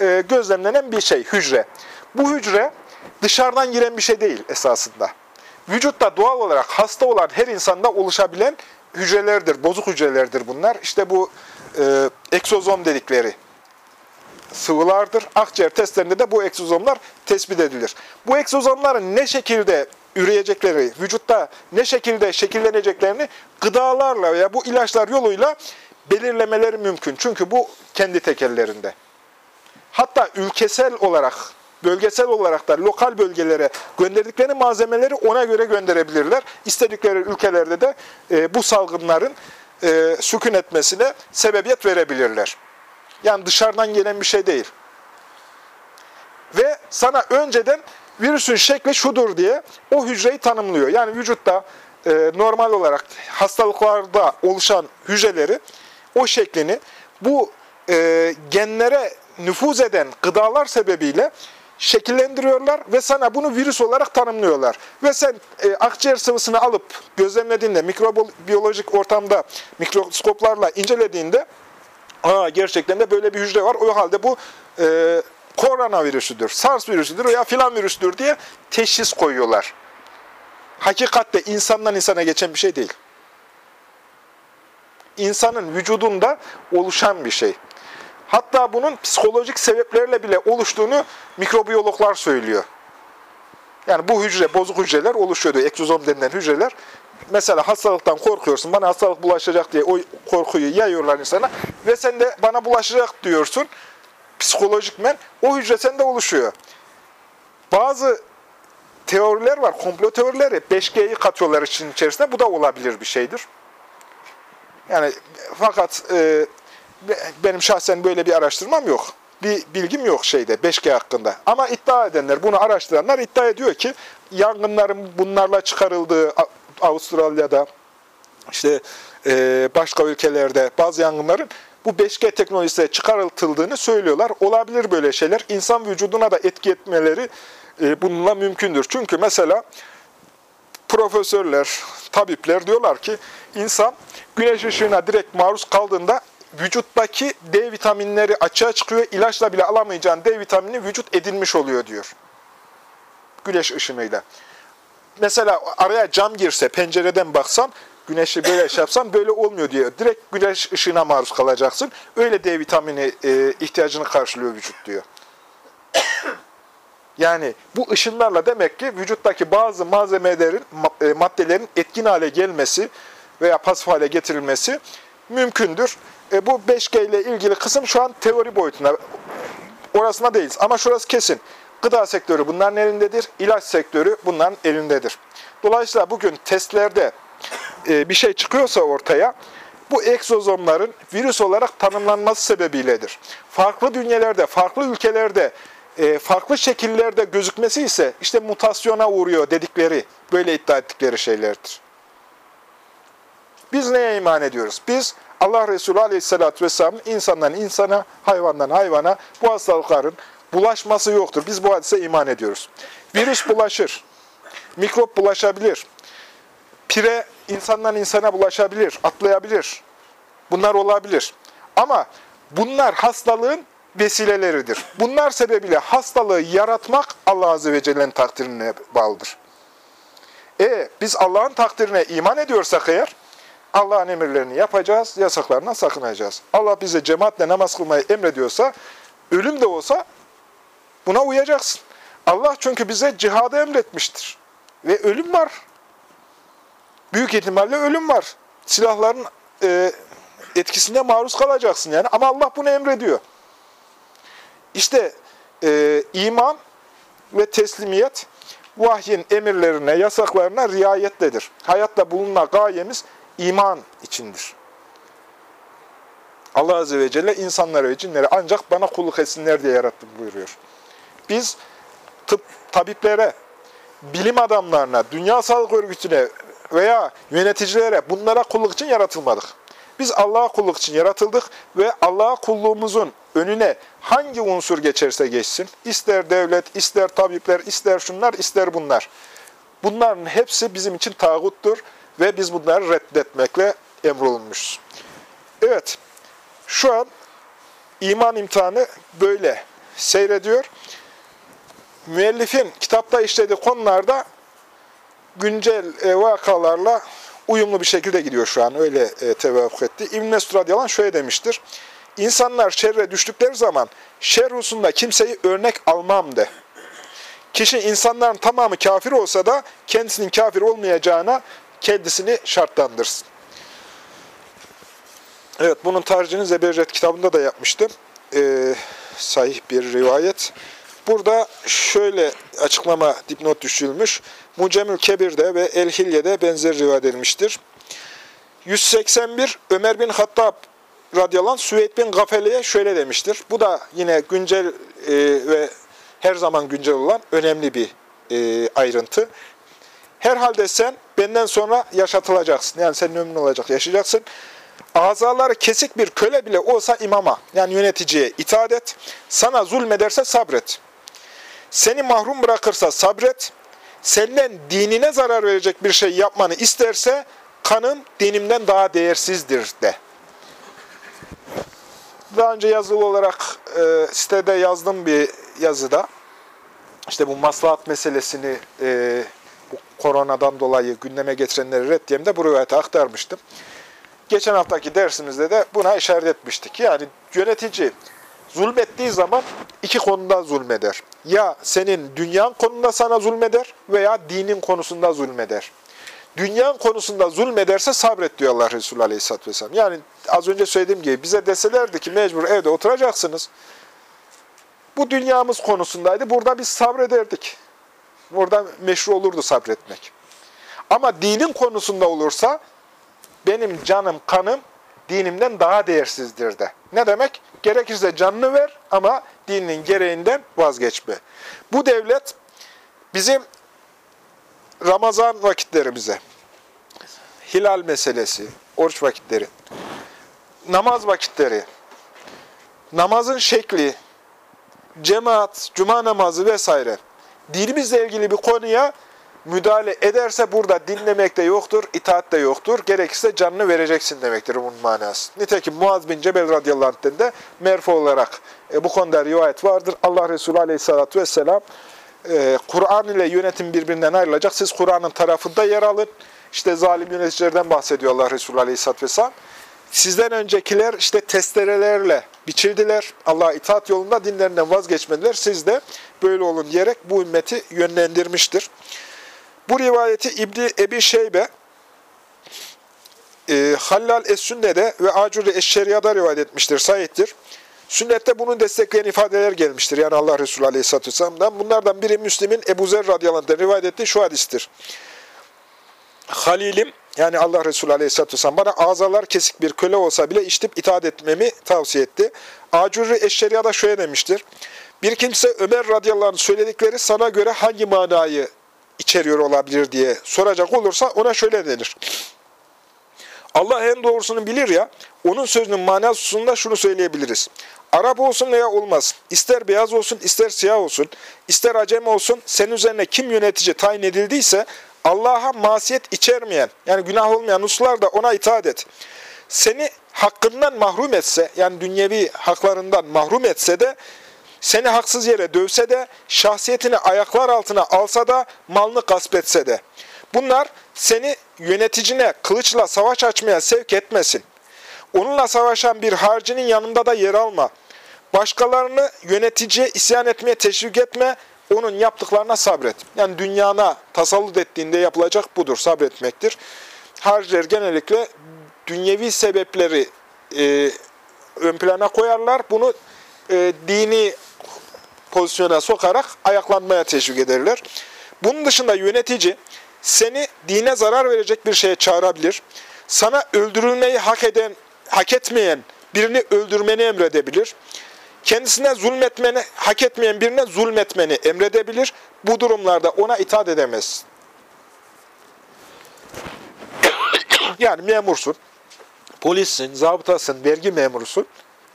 e, gözlemlenen bir şey, hücre. Bu hücre dışarıdan giren bir şey değil esasında. Vücutta doğal olarak hasta olan her insanda oluşabilen hücrelerdir, bozuk hücrelerdir bunlar. İşte bu e, eksozom dedikleri sıvılardır. Akciğer testlerinde de bu eksozomlar tespit edilir. Bu eksozomların ne şekilde üreyecekleri, vücutta ne şekilde şekilleneceklerini gıdalarla veya bu ilaçlar yoluyla belirlemeleri mümkün. Çünkü bu kendi tekellerinde. Hatta ülkesel olarak, bölgesel olarak da lokal bölgelere gönderdikleri malzemeleri ona göre gönderebilirler. İstedikleri ülkelerde de e, bu salgınların e, sükun etmesine sebebiyet verebilirler. Yani dışarıdan gelen bir şey değil. Ve sana önceden virüsün şekli şudur diye o hücreyi tanımlıyor. Yani vücutta e, normal olarak hastalıklarda oluşan hücreleri, o şeklini bu e, genlere nüfuz eden gıdalar sebebiyle şekillendiriyorlar ve sana bunu virüs olarak tanımlıyorlar. Ve sen e, akciğer sıvısını alıp gözlemlediğinde, mikrobiyolojik ortamda mikroskoplarla incelediğinde Aa, gerçekten de böyle bir hücre var. O halde bu e, koronavirüsüdür, SARS virüsüdür veya filan virüsüdür diye teşhis koyuyorlar. Hakikatte insandan insana geçen bir şey değil. İnsanın vücudunda oluşan bir şey. Hatta bunun psikolojik sebeplerle bile oluştuğunu mikrobiyologlar söylüyor. Yani bu hücre, bozuk hücreler oluşuyor diyor. Eksozom denilen hücreler. Mesela hastalıktan korkuyorsun, bana hastalık bulaşacak diye o korkuyu yayıyorlar insana. Ve sen de bana bulaşacak diyorsun. Psikolojikmen o hücre sende oluşuyor. Bazı teoriler var, komplo teorileri. 5G'yi katıyorlar için içerisinde. Bu da olabilir bir şeydir. Yani fakat e, benim şahsen böyle bir araştırmam yok. Bir bilgim yok şeyde 5G hakkında. Ama iddia edenler, bunu araştıranlar iddia ediyor ki yangınların bunlarla çıkarıldığı Avustralya'da, işte e, başka ülkelerde bazı yangınların bu 5G teknolojisiyle çıkartıldığını söylüyorlar. Olabilir böyle şeyler. İnsan vücuduna da etki etmeleri e, bununla mümkündür. Çünkü mesela profesörler, tabipler diyorlar ki insan güneş ışığına direkt maruz kaldığında vücuttaki D vitaminleri açığa çıkıyor. İlaçla bile alamayacağın D vitamini vücut edinmiş oluyor diyor. Güneş ışınıyla. Mesela araya cam girse, pencereden baksan, güneşi böyle şey yapsan böyle olmuyor diyor. Direkt güneş ışığına maruz kalacaksın. Öyle D vitamini e, ihtiyacını karşılıyor vücut diyor. Yani bu ışınlarla demek ki vücuttaki bazı malzemelerin, e, maddelerin etkin hale gelmesi veya pasif hale getirilmesi mümkündür. E, bu 5G ile ilgili kısım şu an teori boyutunda. Orasına değiliz. Ama şurası kesin. Gıda sektörü bunların elindedir. ilaç sektörü bunların elindedir. Dolayısıyla bugün testlerde e, bir şey çıkıyorsa ortaya, bu egzozomların virüs olarak tanımlanması sebebiyledir. Farklı dünyelerde, farklı ülkelerde, e, farklı şekillerde gözükmesi ise işte mutasyona uğruyor dedikleri, böyle iddia ettikleri şeylerdir. Biz neye iman ediyoruz? Biz Allah Resulü Aleyhisselatü Vesselam insandan insana, hayvandan hayvana bu hastalıkların bulaşması yoktur. Biz bu hadise iman ediyoruz. Virüs bulaşır, mikrop bulaşabilir, pire insandan insana bulaşabilir, atlayabilir. Bunlar olabilir. Ama bunlar hastalığın vesileleridir. Bunlar sebebiyle hastalığı yaratmak Allah Azze ve Celle'nin takdirine bağlıdır. E biz Allah'ın takdirine iman ediyorsak eğer, Allah'ın emirlerini yapacağız, yasaklarından sakınacağız. Allah bize cemaatle namaz kılmayı emrediyorsa, ölüm de olsa buna uyacaksın. Allah çünkü bize cihadı emretmiştir. Ve ölüm var. Büyük ihtimalle ölüm var. Silahların e, etkisine maruz kalacaksın yani. Ama Allah bunu emrediyor. İşte e, iman ve teslimiyet vahyin emirlerine, yasaklarına riayettedir. Hayatta bulunma gayemiz iman içindir. Allah Azze ve Celle insanları ve cinleri ancak bana kulluk etsinler diye yarattım buyuruyor. Biz tıp, tabiplere, bilim adamlarına, Dünya Sağlık Örgütü'ne veya yöneticilere bunlara kulluk için yaratılmadık. Biz Allah'a kulluk için yaratıldık ve Allah'a kulluğumuzun önüne hangi unsur geçerse geçsin, ister devlet, ister tabipler, ister şunlar, ister bunlar. Bunların hepsi bizim için tağuttur ve biz bunları reddetmekle emrolunmuşuz. Evet, şu an iman imtihanı böyle seyrediyor. Müellifin kitapta işlediği konularda güncel e, vakalarla uyumlu bir şekilde gidiyor şu an. Öyle e, tevaffuk etti. İbn-i Mesud radıyallahu şöyle demiştir. İnsanlar şerre düştükleri zaman şer hususunda kimseyi örnek almam de. Kişi insanların tamamı kafir olsa da kendisinin kafir olmayacağına kendisini şartlandırsın. Evet, bunun tarihini Zebercet kitabında da yapmıştım. Ee, sahih bir rivayet. Burada şöyle açıklama dipnot düşülmüş. Mucemül Kebir'de ve El-Hilye'de benzer rivayet edilmiştir. 181 Ömer bin Hattab radıyallahu Süveyd bin Gafele'ye şöyle demiştir. Bu da yine güncel e, ve her zaman güncel olan önemli bir e, ayrıntı. Herhalde sen benden sonra yaşatılacaksın. Yani senin ömrün olacak, yaşayacaksın. Azaları kesik bir köle bile olsa imama, yani yöneticiye itaat et. Sana zulmederse sabret. Seni mahrum bırakırsa sabret. Senden dinine zarar verecek bir şey yapmanı isterse kanın dinimden daha değersizdir de. Daha önce yazılı olarak e, sitede yazdım bir yazıda. İşte bu maslahat meselesini e, koronadan dolayı gündeme getirenleri reddiyemde bu rivayete aktarmıştım. Geçen haftaki dersimizde de buna işaret etmiştik. Yani yönetici zulmettiği zaman iki konuda zulmeder. Ya senin dünyan konusunda sana zulmeder veya dinin konusunda zulmeder. Dünyanın konusunda zulmederse sabret diyor Allah Resulü Aleyhisselatü Vesselam. Yani az önce söylediğim gibi bize deselerdi ki mecbur evde oturacaksınız. Bu dünyamız konusundaydı. Burada biz sabrederdik. Burada meşru olurdu sabretmek. Ama dinin konusunda olursa benim canım, kanım dinimden daha değersizdir de. Ne demek? Gerekirse canını ver ama dininin gereğinden vazgeçme. Bu devlet bizim Ramazan vakitlerimize, hilal meselesi, oruç vakitleri, namaz vakitleri, namazın şekli, cemaat, cuma namazı vesaire dinimizle ilgili bir konuya müdahale ederse burada dinlemek de yoktur, itaat de yoktur. Gerekirse canını vereceksin demektir bunun manası. Nitekim Muaz bin Cebel radıyallahu de merfu olarak e, bu konuda rivayet vardır. Allah Resulü aleyhissalatü vesselam e, Kur'an ile yönetim birbirinden ayrılacak. Siz Kur'an'ın tarafında yer alın. İşte zalim yöneticilerden bahsediyor Allah Resulü aleyhissalatü vesselam. Sizden öncekiler işte testerelerle biçildiler. Allah'a itaat yolunda dinlerinden vazgeçmediler. Siz de böyle olun diyerek bu ümmeti yönlendirmiştir. Bu rivayeti İbni Ebi Şeybe, e, Hallal Es-Sünne'de ve Acuri Es-Şeria'da rivayet etmiştir, sahiptir. Sünnette bunun destekleyen ifadeler gelmiştir. Yani Allah Resulü Aleyhisselatü Vesselam'dan. Bunlardan biri Müslim'in Ebu Zer radıyallahu rivayet ettiği şu hadistir. Halilim, yani Allah Resulü Aleyhisselatü Vesselam bana ağzalar kesik bir köle olsa bile içtip itaat etmemi tavsiye etti. Acurri Eşşeriya'da şöyle demiştir. Bir kimse Ömer radıyallahu anh söyledikleri sana göre hangi manayı içeriyor olabilir diye soracak olursa ona şöyle denir. Allah en doğrusunu bilir ya, onun sözünün manasında şunu söyleyebiliriz. Arap olsun veya olmasın, ister beyaz olsun, ister siyah olsun, ister acem olsun, senin üzerine kim yönetici tayin edildiyse, Allah'a masiyet içermeyen, yani günah olmayan da ona itaat et. Seni hakkından mahrum etse, yani dünyevi haklarından mahrum etse de, seni haksız yere dövse de, şahsiyetini ayaklar altına alsa da, malını gasp etse de. Bunlar seni yöneticine kılıçla savaş açmaya sevk etmesin. Onunla savaşan bir harcinin yanında da yer alma. Başkalarını yöneticiye isyan etmeye teşvik etme, onun yaptıklarına sabret. Yani dünyana tasallut ettiğinde yapılacak budur, sabretmektir. Harciler genellikle dünyevi sebepleri e, ön plana koyarlar. Bunu e, dini pozisyona sokarak ayaklanmaya teşvik ederler. Bunun dışında yönetici seni dine zarar verecek bir şeye çağırabilir. Sana öldürülmeyi hak eden, hak etmeyen birini öldürmeni emredebilir. Kendisine zulmetmeni, hak etmeyen birine zulmetmeni emredebilir. Bu durumlarda ona itaat edemez. yani memursun, polissin, zabıtasın, vergi memurusun.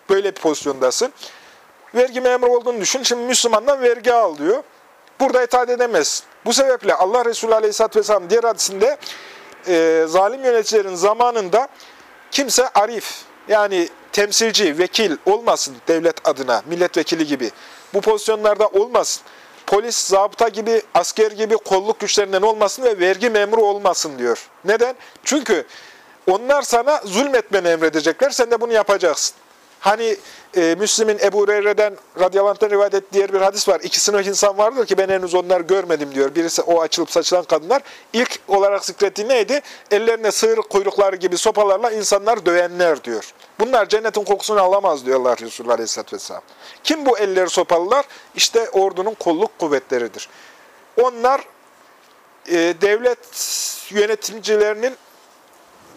Böyle bir pozisyondasın. Vergi memuru olduğunu düşün. Şimdi Müslümandan vergi al diyor. Burada itaat edemez. Bu sebeple Allah Resulü Aleyhisselatü Vesselam diğer hadisinde e, zalim yöneticilerin zamanında kimse arif yani temsilci, vekil olmasın devlet adına, milletvekili gibi. Bu pozisyonlarda olmasın. Polis, zabıta gibi, asker gibi kolluk güçlerinden olmasın ve vergi memuru olmasın diyor. Neden? Çünkü onlar sana zulmetmeni emredecekler, sen de bunu yapacaksın. Hani e, Müslim'in Ebu Hureyre'den radıyallahu rivayet ettiği diğer bir hadis var. İki sınıf insan vardır ki ben henüz onları görmedim diyor. Birisi o açılıp saçılan kadınlar. İlk olarak zikrettiği neydi? Ellerine sığır kuyrukları gibi sopalarla insanlar dövenler diyor. Bunlar cennetin kokusunu alamaz diyorlar Resulullah Aleyhisselatü Vesselam. Kim bu elleri sopalılar? İşte ordunun kolluk kuvvetleridir. Onlar e, devlet yönetimcilerinin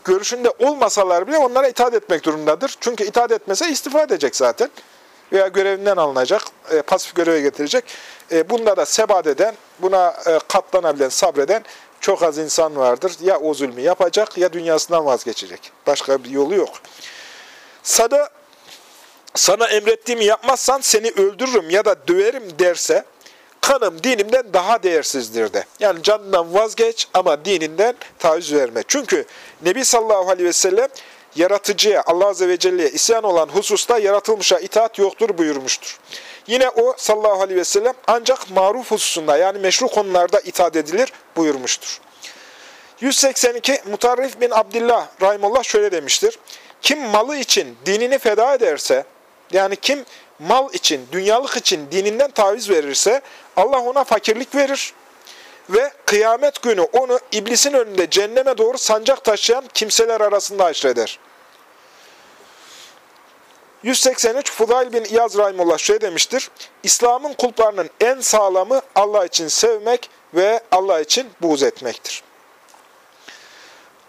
görüşünde olmasalar bile onlara itaat etmek durumundadır. Çünkü itaat etmese istifa edecek zaten. Veya görevinden alınacak, e, pasif göreve getirecek. E, bunda da sebat eden, buna e, katlanabilen, sabreden çok az insan vardır. Ya o zulmü yapacak ya dünyasından vazgeçecek. Başka bir yolu yok. Sana, sana emrettiğimi yapmazsan seni öldürürüm ya da döverim derse, kanım dinimden daha değersizdir de. Yani canından vazgeç ama dininden taviz verme. Çünkü Nebi sallallahu aleyhi ve sellem yaratıcıya, Allah azze ve celle'ye isyan olan hususta yaratılmışa itaat yoktur buyurmuştur. Yine o sallallahu aleyhi ve sellem ancak maruf hususunda yani meşru konularda itaat edilir buyurmuştur. 182 Mutarrif bin Abdullah Rahimullah şöyle demiştir. Kim malı için dinini feda ederse, yani kim mal için, dünyalık için dininden taviz verirse Allah ona fakirlik verir ve kıyamet günü onu iblisin önünde cenneme doğru sancak taşıyan kimseler arasında haşreder. 183 Fudayl bin İyaz Rahimullah şöyle demiştir. İslam'ın kulplarının en sağlamı Allah için sevmek ve Allah için buğz etmektir.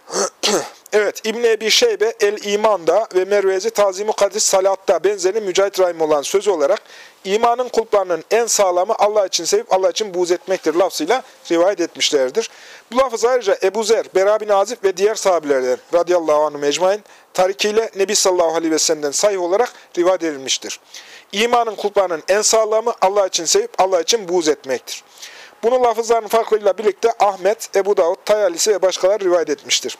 Evet, İbn Ebi Şeybe El-İman'da ve Mervezi Tazim-i Kadis Salat'ta benzeri Mücahit Rahim olan söz olarak imanın kulplarının en sağlamı Allah için sevip Allah için buğz etmektir lafzıyla rivayet etmişlerdir. Bu lafız ayrıca Ebu Zer, Bera bin Azib ve diğer sahabilerden radıyallahu anh mecmain tarikiyle Nebi sallallahu aleyhi ve sellem'den sayı olarak rivayet edilmiştir. İmanın kulplarının en sağlamı Allah için sevip Allah için buğz etmektir. Bunu lafızların farklılığıyla birlikte Ahmet, Ebu Davud, Tayalisi ve başkaları rivayet etmiştir.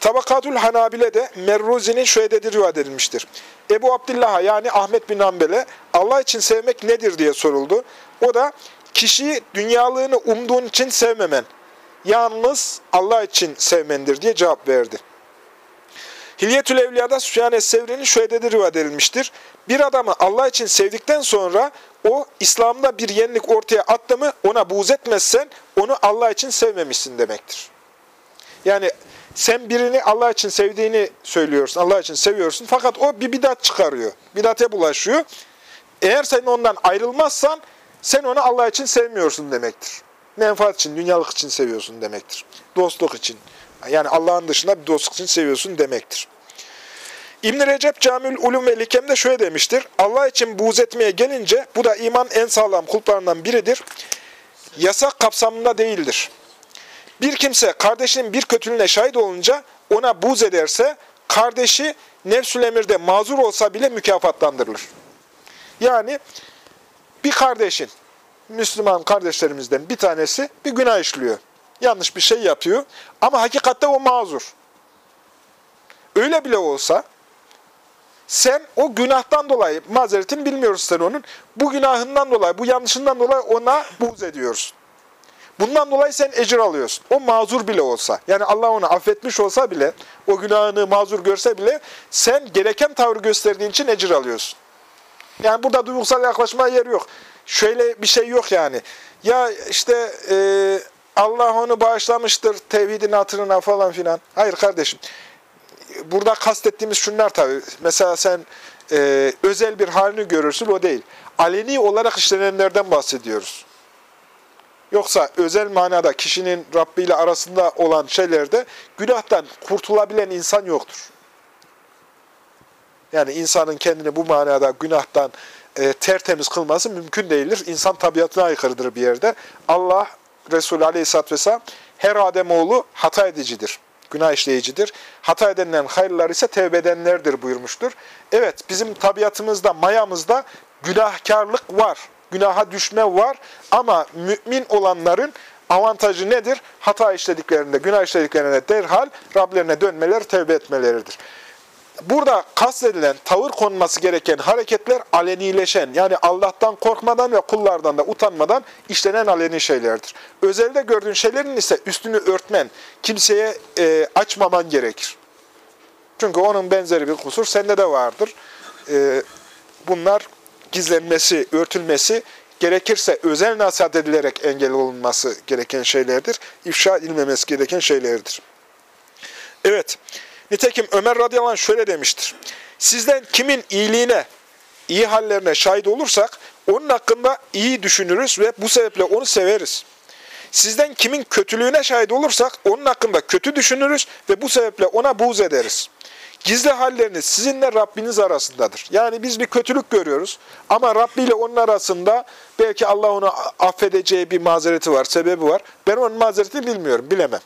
Tabakatül Hanabile'de Merruzi'nin şöyle dediği rivayet edilmiştir. Ebu Abdillah'a yani Ahmet bin Hanbel'e Allah için sevmek nedir diye soruldu. O da kişiyi dünyalığını umduğun için sevmemen, yalnız Allah için sevmendir diye cevap verdi. Hilyetül Evliya'da Süfyan Es-Sevri'nin şöyle dediği rivayet edilmiştir. Bir adamı Allah için sevdikten sonra o İslam'da bir yenilik ortaya attı mı ona buğz etmezsen onu Allah için sevmemişsin demektir. Yani sen birini Allah için sevdiğini söylüyorsun, Allah için seviyorsun fakat o bir bidat çıkarıyor, bidate bulaşıyor. Eğer sen ondan ayrılmazsan sen onu Allah için sevmiyorsun demektir. Menfaat için, dünyalık için seviyorsun demektir. Dostluk için. Yani Allah'ın dışında bir dostluk için seviyorsun demektir. İbn-i Recep Camül Ulum ve Likem'de şöyle demiştir. Allah için buğz etmeye gelince, bu da iman en sağlam kulplarından biridir. Yasak kapsamında değildir. Bir kimse kardeşinin bir kötülüğüne şahit olunca ona buğz ederse, kardeşi nefsül emirde mazur olsa bile mükafatlandırılır. Yani bir kardeşin, Müslüman kardeşlerimizden bir tanesi bir günah işliyor. Yanlış bir şey yapıyor ama hakikatte o mazur. Öyle bile olsa sen o günahtan dolayı, mazeretini bilmiyoruz sen onun, bu günahından dolayı, bu yanlışından dolayı ona buğz ediyorsun. Bundan dolayı sen ecir alıyorsun. O mazur bile olsa, yani Allah onu affetmiş olsa bile, o günahını mazur görse bile, sen gereken tavrı gösterdiğin için ecir alıyorsun. Yani burada duygusal yaklaşma yer yok. Şöyle bir şey yok yani. Ya işte e, Allah onu bağışlamıştır tevhidin hatırına falan filan. Hayır kardeşim. Burada kastettiğimiz şunlar tabii. Mesela sen e, özel bir halini görürsün o değil. Aleni olarak işlenenlerden bahsediyoruz. Yoksa özel manada kişinin Rabbi ile arasında olan şeylerde günahtan kurtulabilen insan yoktur. Yani insanın kendini bu manada günahtan e, tertemiz kılması mümkün değildir. İnsan tabiatına aykırıdır bir yerde. Allah Resulü Aleyhisselatü Vesselam her Ademoğlu hata edicidir, günah işleyicidir. Hata edenlerin hayırları ise tevbe edenlerdir buyurmuştur. Evet bizim tabiatımızda, mayamızda günahkarlık var, günaha düşme var ama mümin olanların avantajı nedir? Hata işlediklerinde, günah işlediklerinde derhal Rablerine dönmeleri, tevbe etmeleridir. Burada kastedilen, tavır konması gereken hareketler alenileşen, yani Allah'tan korkmadan ve kullardan da utanmadan işlenen aleni şeylerdir. Özelde gördüğün şeylerin ise üstünü örtmen, kimseye e, açmaman gerekir. Çünkü onun benzeri bir kusur sende de vardır. E, bunlar gizlenmesi, örtülmesi, gerekirse özel nasihat edilerek engel olunması gereken şeylerdir. İfşa edilmemesi gereken şeylerdir. Evet. Nitekim Ömer radıyallahu anh şöyle demiştir. Sizden kimin iyiliğine, iyi hallerine şahit olursak onun hakkında iyi düşünürüz ve bu sebeple onu severiz. Sizden kimin kötülüğüne şahit olursak onun hakkında kötü düşünürüz ve bu sebeple ona buğz ederiz. Gizli halleriniz sizinle Rabbiniz arasındadır. Yani biz bir kötülük görüyoruz ama Rabbi ile onun arasında belki Allah onu affedeceği bir mazereti var, sebebi var. Ben onun mazeretini bilmiyorum, bilemem.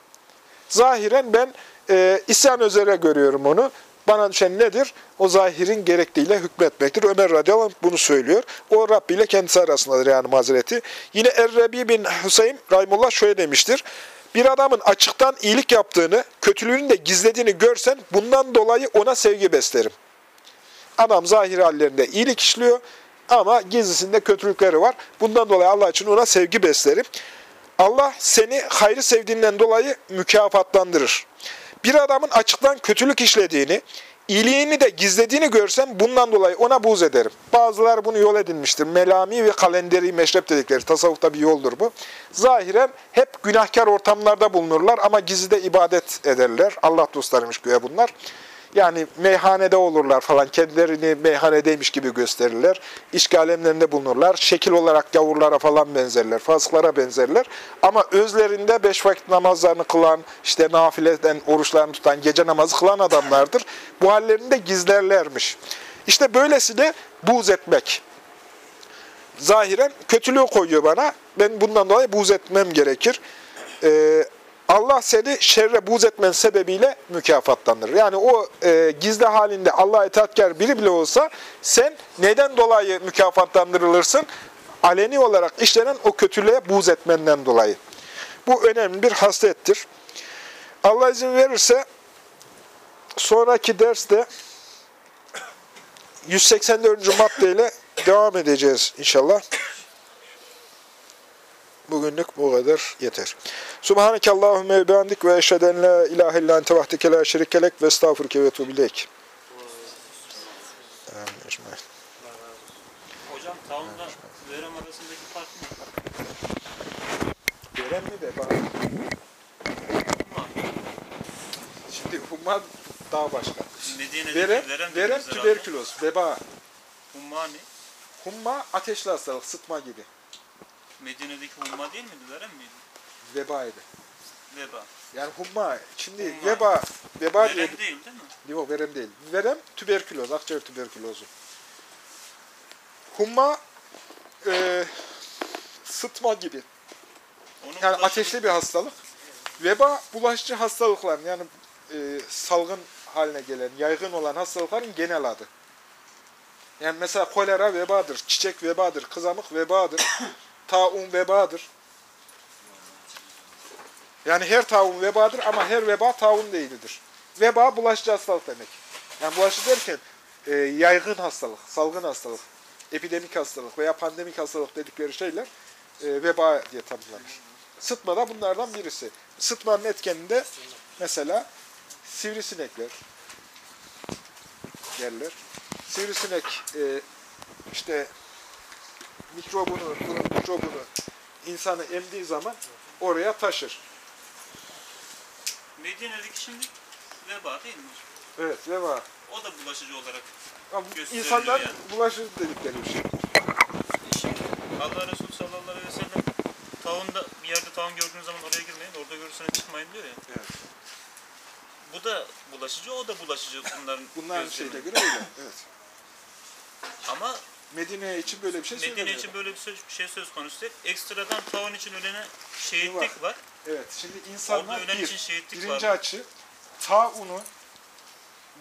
Zahiren ben e, isyan üzere görüyorum onu. Bana düşen nedir? O zahirin gerektiğiyle hükmetmektir. Ömer radıyallahu anh bunu söylüyor. O Rabbi ile kendisi arasındadır yani mazereti. Yine Er-Rebi bin Hüseyin Rahimullah şöyle demiştir. Bir adamın açıktan iyilik yaptığını, kötülüğünü de gizlediğini görsen bundan dolayı ona sevgi beslerim. Adam zahir hallerinde iyilik işliyor ama gizlisinde kötülükleri var. Bundan dolayı Allah için ona sevgi beslerim. Allah seni hayrı sevdiğinden dolayı mükafatlandırır. Bir adamın açıktan kötülük işlediğini, iyiliğini de gizlediğini görsem bundan dolayı ona buğz ederim. Bazılar bunu yol edinmiştir. Melami ve kalenderi meşrep dedikleri tasavvufta bir yoldur bu. Zahiren hep günahkar ortamlarda bulunurlar ama gizlide ibadet ederler. Allah dostlarıymış güya bunlar. Yani meyhanede olurlar falan, kendilerini meyhanedeymiş gibi gösterirler. İşgal alemlerinde bulunurlar. Şekil olarak gavurlara falan benzerler, fasıklara benzerler. Ama özlerinde beş vakit namazlarını kılan, işte nafileden oruçlarını tutan, gece namazı kılan adamlardır. Bu hallerini de gizlerlermiş. İşte böylesi de buğz etmek. Zahiren kötülüğü koyuyor bana. Ben bundan dolayı buğz etmem gerekir. Ee, Allah seni şerre buğz etmen sebebiyle mükafatlandırır. Yani o e, gizli halinde Allah'a itaatkar biri bile olsa sen neden dolayı mükafatlandırılırsın? Aleni olarak işlenen o kötülüğe buğz etmenden dolayı. Bu önemli bir haslettir. Allah izin verirse sonraki derste 184. maddeyle devam edeceğiz inşallah. Bugünlük bu kadar yeter. Subhaneke Allahümme ve bihamdik ve eşheden la ilahe illa ente vahdike la şerikelek ve estağfurke ve ecmaîn. Hocam taunla verem arasındaki fark ne? Veren mi de bana? Şimdi humma daha başka. Medine'deki Verem, verem, verem tüberküloz, veba. herhalde Hummani. Humma ateşli hastalık, sıtma gibi. Medine'deki humma değil miydi? Verem miydi? Vebaydı. Veba. Yani humma, şimdi Humma. veba, veba diye... Verem değil değil mi? Yok verem değil. Verem tüberküloz, akciğer tüberkülozu. Humma e, sıtma gibi. Onun Yani bulaşıcı- ateşli bir hastalık. Veba bulaşıcı hastalıkların yani e, salgın haline gelen, yaygın olan hastalıkların genel adı. Yani mesela kolera vebadır, çiçek vebadır, kızamık vebadır, taun vebadır. Yani her taun vebadır ama her veba taun değildir. Veba bulaşıcı hastalık demek. Yani bulaşıcı derken e, yaygın hastalık, salgın hastalık, epidemik hastalık veya pandemik hastalık dedikleri şeyler e, veba diye tanımlanır. Sıtma da bunlardan birisi. Sıtmanın etkeninde mesela sivrisinekler yerler. Sivrisinek e, işte mikrobunu, bunun mikrobunu insanı emdiği zaman oraya taşır. Medine'deki şimdi veba değil mi? Evet, veba. O da bulaşıcı olarak. Ama Gösteriliyor insanlar yani. bulaşır dedikleri bir şey. Şimdi Allah Resulü sallallahu aleyhi ve sellem taunda bir yerde taun gördüğünüz zaman oraya girmeyin, orada görürseniz çıkmayın diyor ya. Evet. Bu da bulaşıcı, o da bulaşıcı bunların Bunların şeyine göre öyle. Evet. Ama Medine için böyle bir şey Medine için böyle bir söz, şey söz konusu değil. Ekstradan taun için ölene Var. şehitlik var. Evet, şimdi Orada insanlar ölen bir, için şehitlik birinci var. açı, taunu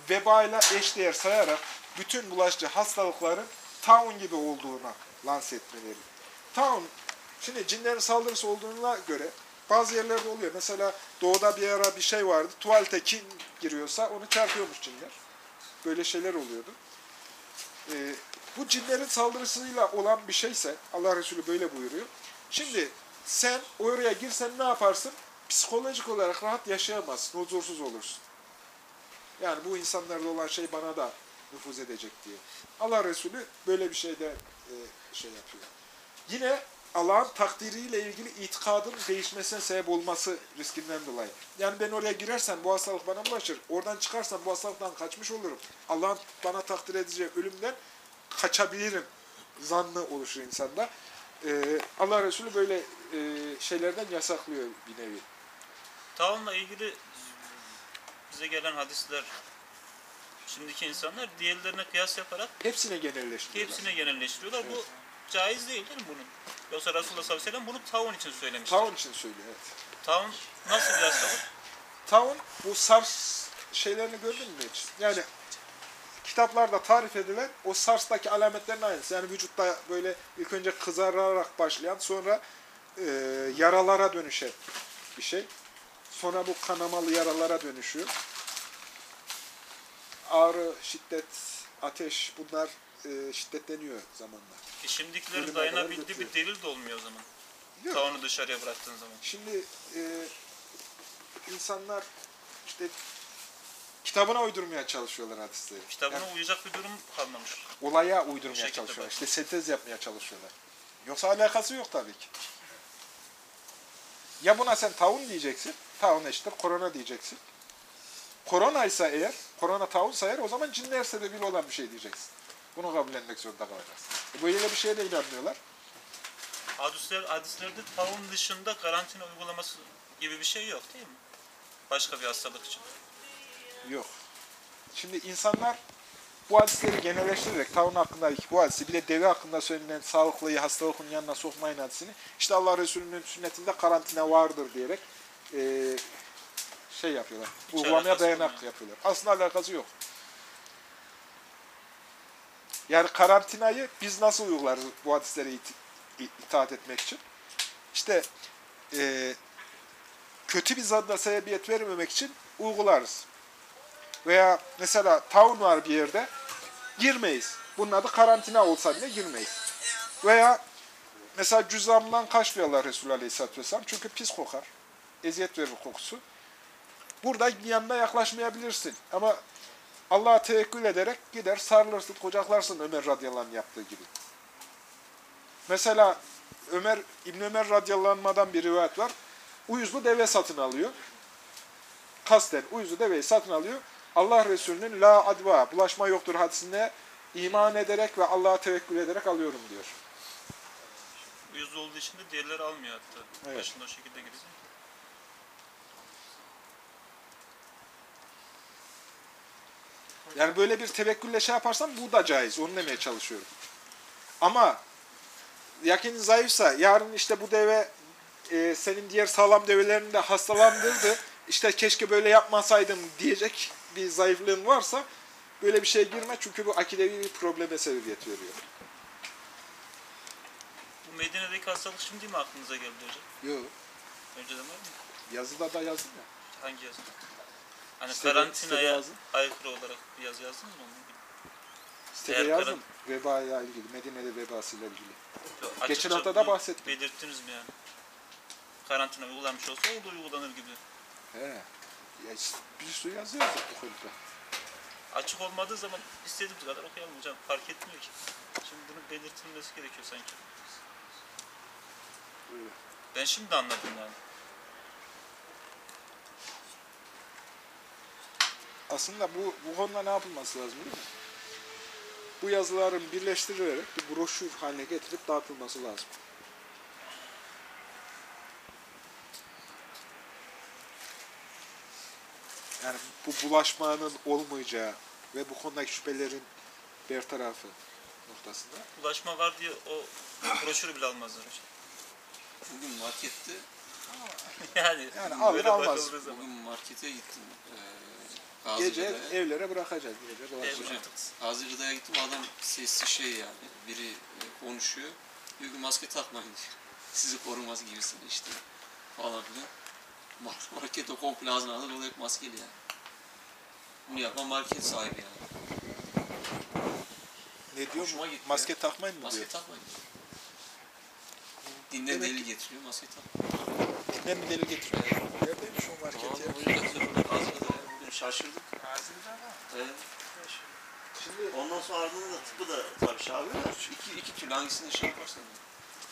vebayla eşdeğer sayarak bütün bulaşıcı hastalıkların taun gibi olduğuna lanse etmeleri. Taun, şimdi cinlerin saldırısı olduğuna göre bazı yerlerde oluyor. Mesela doğuda bir ara bir şey vardı. Tuvalete kim giriyorsa onu çarpıyormuş cinler. Böyle şeyler oluyordu. Ee, bu cinlerin saldırısıyla olan bir şeyse Allah Resulü böyle buyuruyor. Şimdi sen oraya girsen ne yaparsın? Psikolojik olarak rahat yaşayamazsın, huzursuz olursun. Yani bu insanlarda olan şey bana da nüfuz edecek diye. Allah Resulü böyle bir şeyde e, şey yapıyor. Yine Allah'ın takdiriyle ilgili itikadın değişmesine sebep olması riskinden dolayı. Yani ben oraya girersem bu hastalık bana bulaşır. Oradan çıkarsam bu hastalıktan kaçmış olurum. Allah'ın bana takdir edeceği ölümden kaçabilirim zannı oluşur insanda. Ee, Allah Resulü böyle e, şeylerden yasaklıyor bir nevi. Taunla ilgili bize gelen hadisler şimdiki insanlar diğerlerine kıyas yaparak Hepsine genelleştiriyorlar. hepsine genelleştiriyorlar. Bu caiz değil değil mi bunun? Yoksa Resulullah sallallahu aleyhi ve sellem bunu taun için söylemiş. Taun için söylüyor evet. Taun nasıl bir hastalık? Taun bu SARS şeylerini gördün mü hiç? Yani kitaplarda tarif edilen o SARS'taki alametlerin aynısı. Yani vücutta böyle ilk önce kızararak başlayan sonra e, yaralara dönüşen bir şey. Sonra bu kanamalı yaralara dönüşüyor. Ağrı, şiddet, ateş bunlar e, şiddetleniyor zamanla. E Ölüme kadar dayanabildiği bir delil de olmuyor o zaman. Yok. Taunu dışarıya bıraktığın zaman. Şimdi e, insanlar işte kitabına uydurmaya çalışıyorlar hadisleri. Kitabına Yani uyacak bir durum kalmamış. olaya uydurmaya çalışıyorlar. bak. İşte sentez yapmaya çalışıyorlar. Yoksa alakası yok tabii ki. Ya buna sen taun diyeceksin. Taun eşittir korona diyeceksin. Korona ise eğer, korona taunsa eğer o zaman cinler sebebiyle olan bir şey diyeceksin. Bunu kabullenmek zorunda kalacaksın. E böyle bir şeye de inanmıyorlar. Hadisler, hadislerde taun dışında karantina uygulaması gibi bir şey yok değil mi? Başka bir hastalık için. Yok. Şimdi insanlar bu hadisleri genelleştirerek taun hakkındaki bu hadisi bir de deve hakkında söylenen sağlıklıyı hastalıkın yanına sokmayın hadisini işte Allah Resulü'nün sünnetinde karantina vardır diyerek e, şey yapıyorlar. Hiç Uygulamaya dayanak yapıyorlar. Aslında alakası yok. Yani karantinayı biz nasıl uygularız bu hadislere itaat etmek için? İşte e, kötü bir zanna sebebiyet vermemek için uygularız. Veya mesela taun var bir yerde, girmeyiz. Bunun adı karantina olsa bile girmeyiz. Veya mesela cüzamdan kaçmıyorlar Resulü Aleyhisselatü Vesselam çünkü pis kokar. eziyet verir kokusu. Burada yanına yaklaşmayabilirsin. Ama Allah'a tevekkül ederek gider sarılırsın, kucaklarsın Ömer radıyallahu yaptığı gibi. Mesela Ömer İbn Ömer radıyallahu bir rivayet var. Uyuzlu deve satın alıyor. Kasten uyuzlu deveyi satın alıyor. Allah Resulü'nün la adva, bulaşma yoktur hadisine iman ederek ve Allah'a tevekkül ederek alıyorum diyor. Uyuz olduğu için de diğerleri almıyor hatta. Evet. Başında o şekilde gidecek. Yani böyle bir tevekkülle şey yaparsan bu da caiz. Onu demeye çalışıyorum. Ama yakin zayıfsa yarın işte bu deve e, senin diğer sağlam develerini de hastalandırdı. İşte keşke böyle yapmasaydım diyecek bir zayıflığın varsa böyle bir şeye girme. Çünkü bu akidevi bir probleme sebebiyet veriyor. Bu Medine'deki hastalık şimdi mi aklınıza geldi hocam? Yok. Önceden var mı? Yazıda da yazdım ya. Hangi yazı? Hani Sitede- sitede karantinaya yazın. aykırı olarak bir yazı yazdınız mı? Sitede Eğer yazdım. Vebayla ilgili, Medine'de vebasıyla ilgili. Yok, Geçen açıkça hafta da bunu bahsettim. Belirttiniz mi yani? Karantina uygulanmış olsa o da uygulanır gibi. He. Ya işte bir sürü yazı yazdık bu konuda. Açık olmadığı zaman istediğimiz kadar okuyalım hocam. Fark etmiyor ki. Şimdi bunun belirtilmesi gerekiyor sanki. Öyle. Ben şimdi anladım yani. Aslında bu, bu konuda ne yapılması lazım biliyor musun? Bu yazıların birleştirilerek bir broşür haline getirip dağıtılması lazım. Yani bu bulaşmanın olmayacağı ve bu konudaki şüphelerin bertarafı noktasında. Ulaşma var diye o broşürü bile almazlar hocam. Bugün markette, yani Yani alır böyle almaz. bugün markete gittim. Ee, Gece Gazide'de. evlere bırakacağız. Gece dolaşacağız. Gazide'ye gittim adam sesli şey yani. Biri e, konuşuyor. Diyor ki maske takmayın diyor. Sizi koruması gibisin işte. Falan filan. Mar- Market o komple ağzına alır. O hep maskeli yani. Bunu yapan market sahibi yani. Ne diyor? Hoşuma gitti Maske takmayın mı Maske diyor. takmayın diyor. Dinden Demek delil getiriyor. Maske takmayın. Ben bir deli getiriyor. Neredeymiş o market Tamam, o yüzden Gazide'de bugün şaşırdık. Evet. Şimdi Ondan sonra ardından da tıpı da tabii şey abi. İki, iki türlü hangisini şey yaparsan.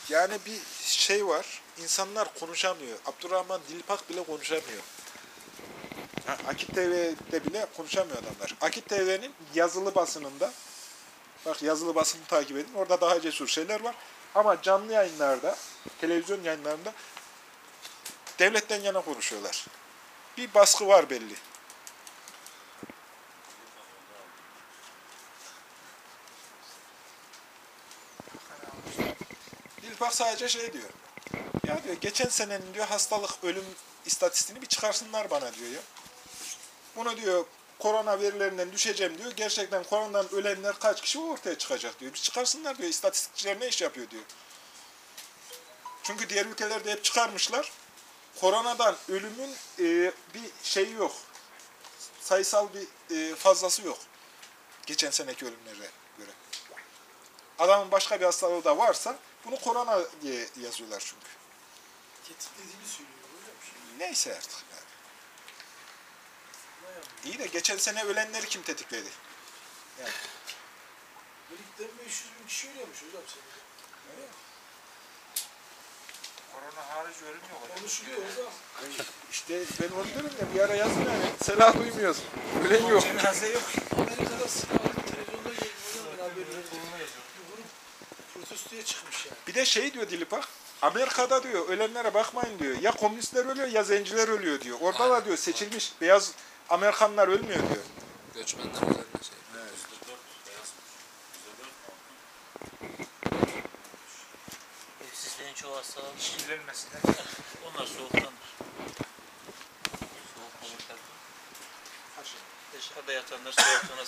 Yani bir şey var. İnsanlar konuşamıyor. Abdurrahman Dilpak bile konuşamıyor. Ha, Akit TV'de bile konuşamıyor adamlar. Akit TV'nin yazılı basınında bak yazılı basını takip edin. Orada daha cesur şeyler var. Ama canlı yayınlarda, televizyon yayınlarında devletten yana konuşuyorlar. Bir baskı var belli. Dilpak sadece şey diyor. Ya diyor geçen senenin diyor hastalık ölüm istatistiğini bir çıkarsınlar bana diyor ya. Bunu diyor korona verilerinden düşeceğim diyor. Gerçekten koronadan ölenler kaç kişi ortaya çıkacak diyor. Bir çıkarsınlar diyor. İstatistikçiler ne iş yapıyor diyor. Çünkü diğer ülkelerde hep çıkarmışlar. Koronadan ölümün e, bir şeyi yok. Sayısal bir e, fazlası yok. Geçen seneki ölümlere göre. Adamın başka bir hastalığı da varsa bunu korona diye yazıyorlar çünkü. Tetiklediğini söylüyor şey. Neyse artık. Yani. İyi de geçen sene ölenleri kim tetikledi? Yani Birlikten 500 bin kişi ölüyormuş hocam. Korona hariç ölüm yok. Konuşuluyor hocam. işte ben onu diyorum ya bir ara yazın yani. Selah duymuyoruz. Ölen yok. Cenaze yok. Amerika'da silahlı televizyonda geliyor hocam ben haberleri. Protestoya çıkmış yani. Bir de şey diyor Dilipak. Amerika'da diyor ölenlere bakmayın diyor. Ya komünistler ölüyor ya zenciler ölüyor diyor. Orada da diyor seçilmiş beyaz Amerikanlar ölmüyor diyor. Göçmenler üzerinde şey. Evsizliğin çoğu hastalık. İşkillenmesinler. Onlar soğuktandır. Soğuk olurlar. Dışarıda yatanlar soğuktan hastalık.